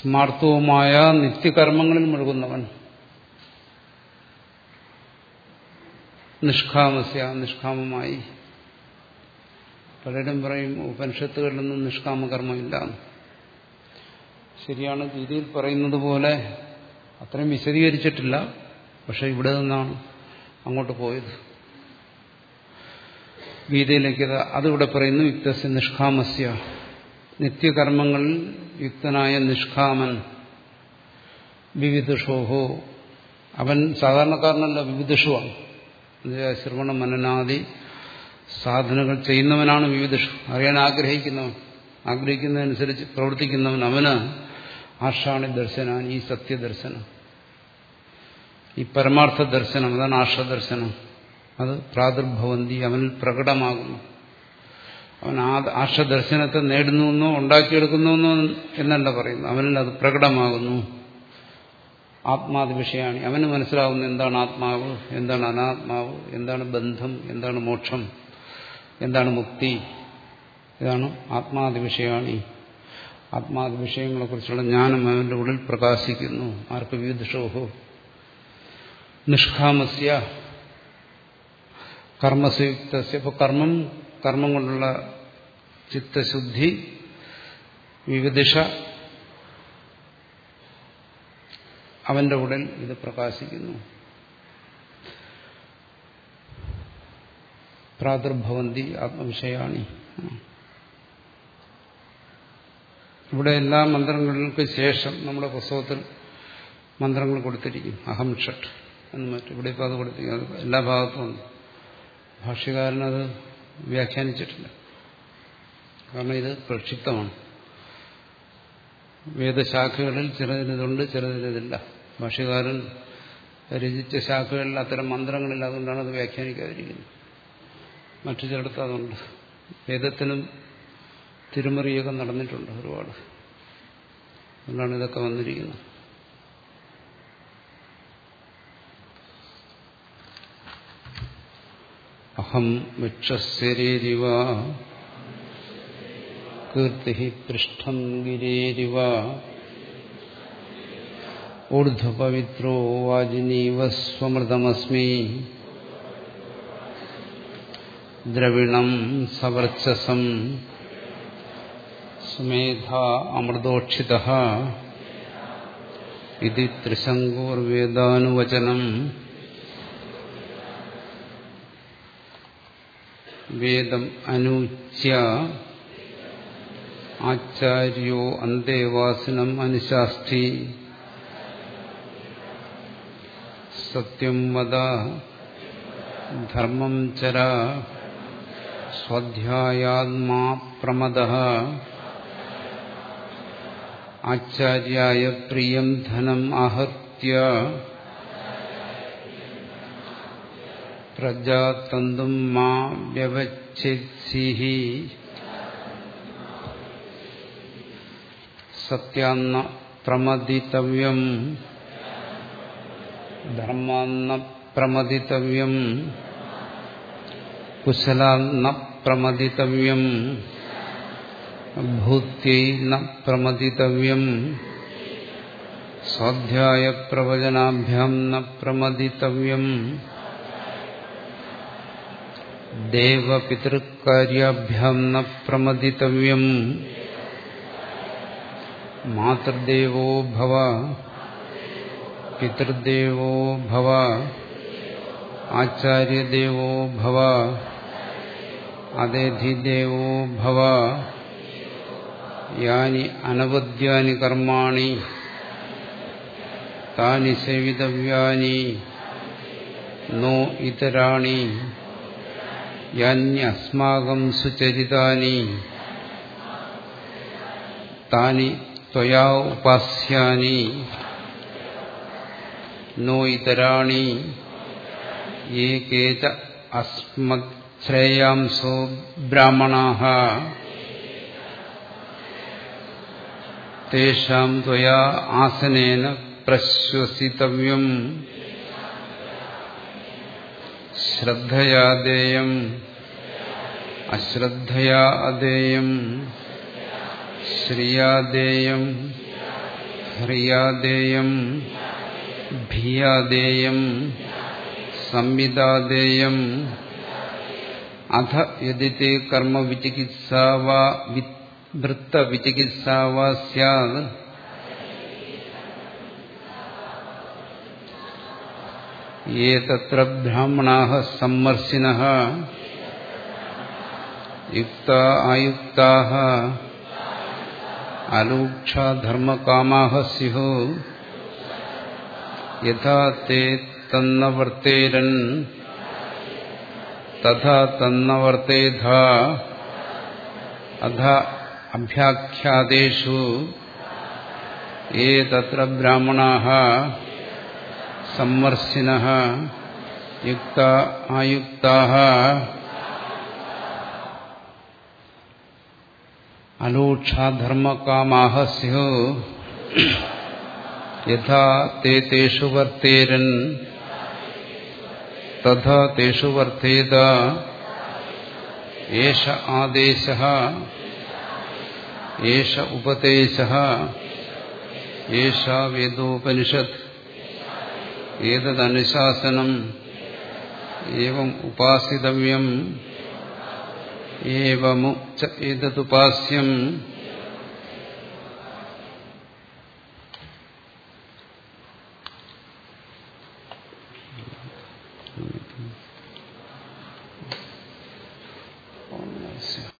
[SPEAKER 1] സ്മാർത്ഥവുമായ നിത്യകർമ്മങ്ങളിൽ മുഴുകുന്നവൻ. നിഷ്കാമസ്യ നിഷ്കാമമായി. പലരും പറയും ഉപനിഷത്തുകളിലൊന്നും നിഷ്കാമകർമ്മമില്ല. ശരിയാണ് ഗീതയിൽ പറയുന്നത് പോലെ അത്രയും വിശദീകരിച്ചിട്ടില്ല. പക്ഷെ ഇവിടെ നിന്നാണ് അങ്ങോട്ട് പോയത്. ഗീതയിലേക്ക് അതിവിടെ പറയുന്നു യുക്തസ്യ നിഷ്കാമസ്യ. നിത്യകർമ്മങ്ങളിൽ യുക്തനായ നിഷ്കാമൻ. വിവിധുഷോഹോ. അവൻ സാധാരണക്കാരനല്ല വിവിധുഷുവാണ്. ശ്രവണ മനനാദി സാധനകൾ ചെയ്യുന്നവനാണ് വിവിധ അറിയാൻ ആഗ്രഹിക്കുന്നവൻ. ആഗ്രഹിക്കുന്നതനുസരിച്ച് പ്രവർത്തിക്കുന്നവൻ അവന് ആഷാണി ദർശനാൻ ഈ സത്യദർശനം. ഈ പരമാർത്ഥ ദർശനം അതാണ് ആഷദർശനം. അത് പ്രാദുർഭവന്തി അവനിൽ പ്രകടമാകുന്നു. അവൻ ആ ആർഷദർശനത്തെ നേടുന്നുവെന്നോ ഉണ്ടാക്കിയെടുക്കുന്നുവെന്നോ എന്നല്ല പറയുന്നു അവനിൽ അത് പ്രകടമാകുന്നു. ആത്മാതി വിഷയമാണ് അവന് മനസ്സിലാവുന്ന എന്താണ് ആത്മാവ് എന്താണ് അനാത്മാവ് എന്താണ് ബന്ധം എന്താണ് മോക്ഷം എന്താണ് മുക്തി. ഇതാണ് ആത്മാതി വിഷയമാണ് ആത്മാതി വിഷയങ്ങളെ കുറിച്ചുള്ള ജ്ഞാനം അവന്റെ ഉള്ളിൽ പ്രകാശിക്കുന്നു. ആർക്ക് വിദുഷോഹോ നിഷ്കാമസ്യ കർമ്മസയുക്തസ്യ. ഇപ്പോൾ കർമ്മം കർമ്മം കൊണ്ടുള്ള ചിത്തശുദ്ധി വിവിധിഷ അവന്റെ ഉടൻ ഇത് പ്രകാശിക്കുന്നു. പ്രാദുർഭവന്തി ആത്മവിഷയാണി. ഇവിടെ എല്ലാ മന്ത്രങ്ങൾക്ക് ശേഷം നമ്മുടെ പുസ്തകത്തിൽ മന്ത്രങ്ങൾ കൊടുത്തിരിക്കും. അഹം ഷട്ട് എന്ന് മറ്റും ഇവിടെ ഇപ്പോൾ അത് കൊടുത്തിരിക്കും. എല്ലാ ഭാഗത്തും ഭാഷ്യകാരനത് വ്യാഖ്യാനിച്ചിട്ടില്ല. കാരണം ഇത് പ്രക്ഷിപ്തമാണ്. വേദശാഖകളിൽ ചിലതിനിതുണ്ട് ചിലതിനിതില്ല. ഭാഷ്യകാരൻ രചിച്ച ശാഖകളിൽ അത്തരം മന്ത്രങ്ങളില്ല അതുകൊണ്ടാണ് അത് വ്യാഖ്യാനിക്കാതിരിക്കുന്നത്. മറ്റു ചിലടത്ത് അതുണ്ട്. വേദത്തിനും തിരുമറിയൊക്കെ നടന്നിട്ടുണ്ട് ഒരുപാട്. അതുകൊണ്ടാണ് ഇതൊക്കെ വന്നിരിക്കുന്നത്. അഹം വൃക്ഷസ്യരേരിവ കീർത്തി പൃഷ്ഠം ഗിരേരിവ ഊർധ്വപവിത്രോ വാജിനീവ സ്വമൃതമസ്മി ദ്രവിണം സവർച്ചസം സുമേധ അമൃതോക്ഷിത ഇതി ത്രിശങ്കൂർവേദാനുവചനം വേദം അനൂച്യ ആചാര്യോ അന്തേവാസിനം അനുശാസ്തി സത്യം വദ. ധർമ്മം ചര. സ്വാധ്യായാത്മാ പ്രമദ. ആചാര്യായ പ്രിയം ധനം ആഹത്യ പ്രജാതന്തും മാ വ്യവച്ഛേത്സിഹി. സത്യാന്ന പ്രമദിതവ്യം. ധർമാന്ന പ്രമദിതവ്യം കുശലാന്ന പ്രമദിതവ്യം ഭൂത്യൈ ന പ്രമദിതവ്യം സ്വാധ്യായ പ്രവചനാഭ്യാം ന പ്രമദിതവ്യം ദേവപിതൃകാര്യാഭ്യാം ന पितृदेवो भव। आचार्यदेवो भव। अतिथिदेवो भव। यानि अनवद्यानि कर्माणि। तानि सेवितव्यानि। नो इतराणि। यान्यस्माकं सुचरितानि। तानि त्वया उपास्यानि। नो इतराणि एके च अस्मच्छ्रेयांसो ब्राह्मणाः। तेषां त्वया आसनेन प्रश्वसितव्यम्। श्रद्धया देयम्। अश्रद्धया अदेयम्। श्रिया देयम्। ह्रिया देयम्। ഭിയാദേയം സംവിദാദേയം അധ യതി തേ കർമ്മ വിചികിത്സാ വാ വൃത്തവിചികിത്സാ വാ സ്യാത് ये तत्र ब्राह्मणाः सम्मर्शिनः युक्ता आयुक्ताः अलूक्षाधर्मकामाः स्युः യഥാ തേ തന്ന വർത്തേരൻ തഥാ തന്ന വർത്തേധ അധ അഭ്യാഖ്യാദേഷു ये तत्र ब्राह्मणाः, सम्मर्सिनः, युक्ता, आयुक्ताः। अलोक्षाधर्मकामाः स्युः യഥാ തേ തേഷു വർത്തേരൻ. തഥാ തേഷു വർത്തേത. ഏഷ ആദേശ. ഏഷ ഉപദേശ. ഏഷ വേദോപനിഷത്ത്. ഏതദനുശാസനം. ഏവം ഉപാസിതവ്യം. ഏവമുപാസ്യം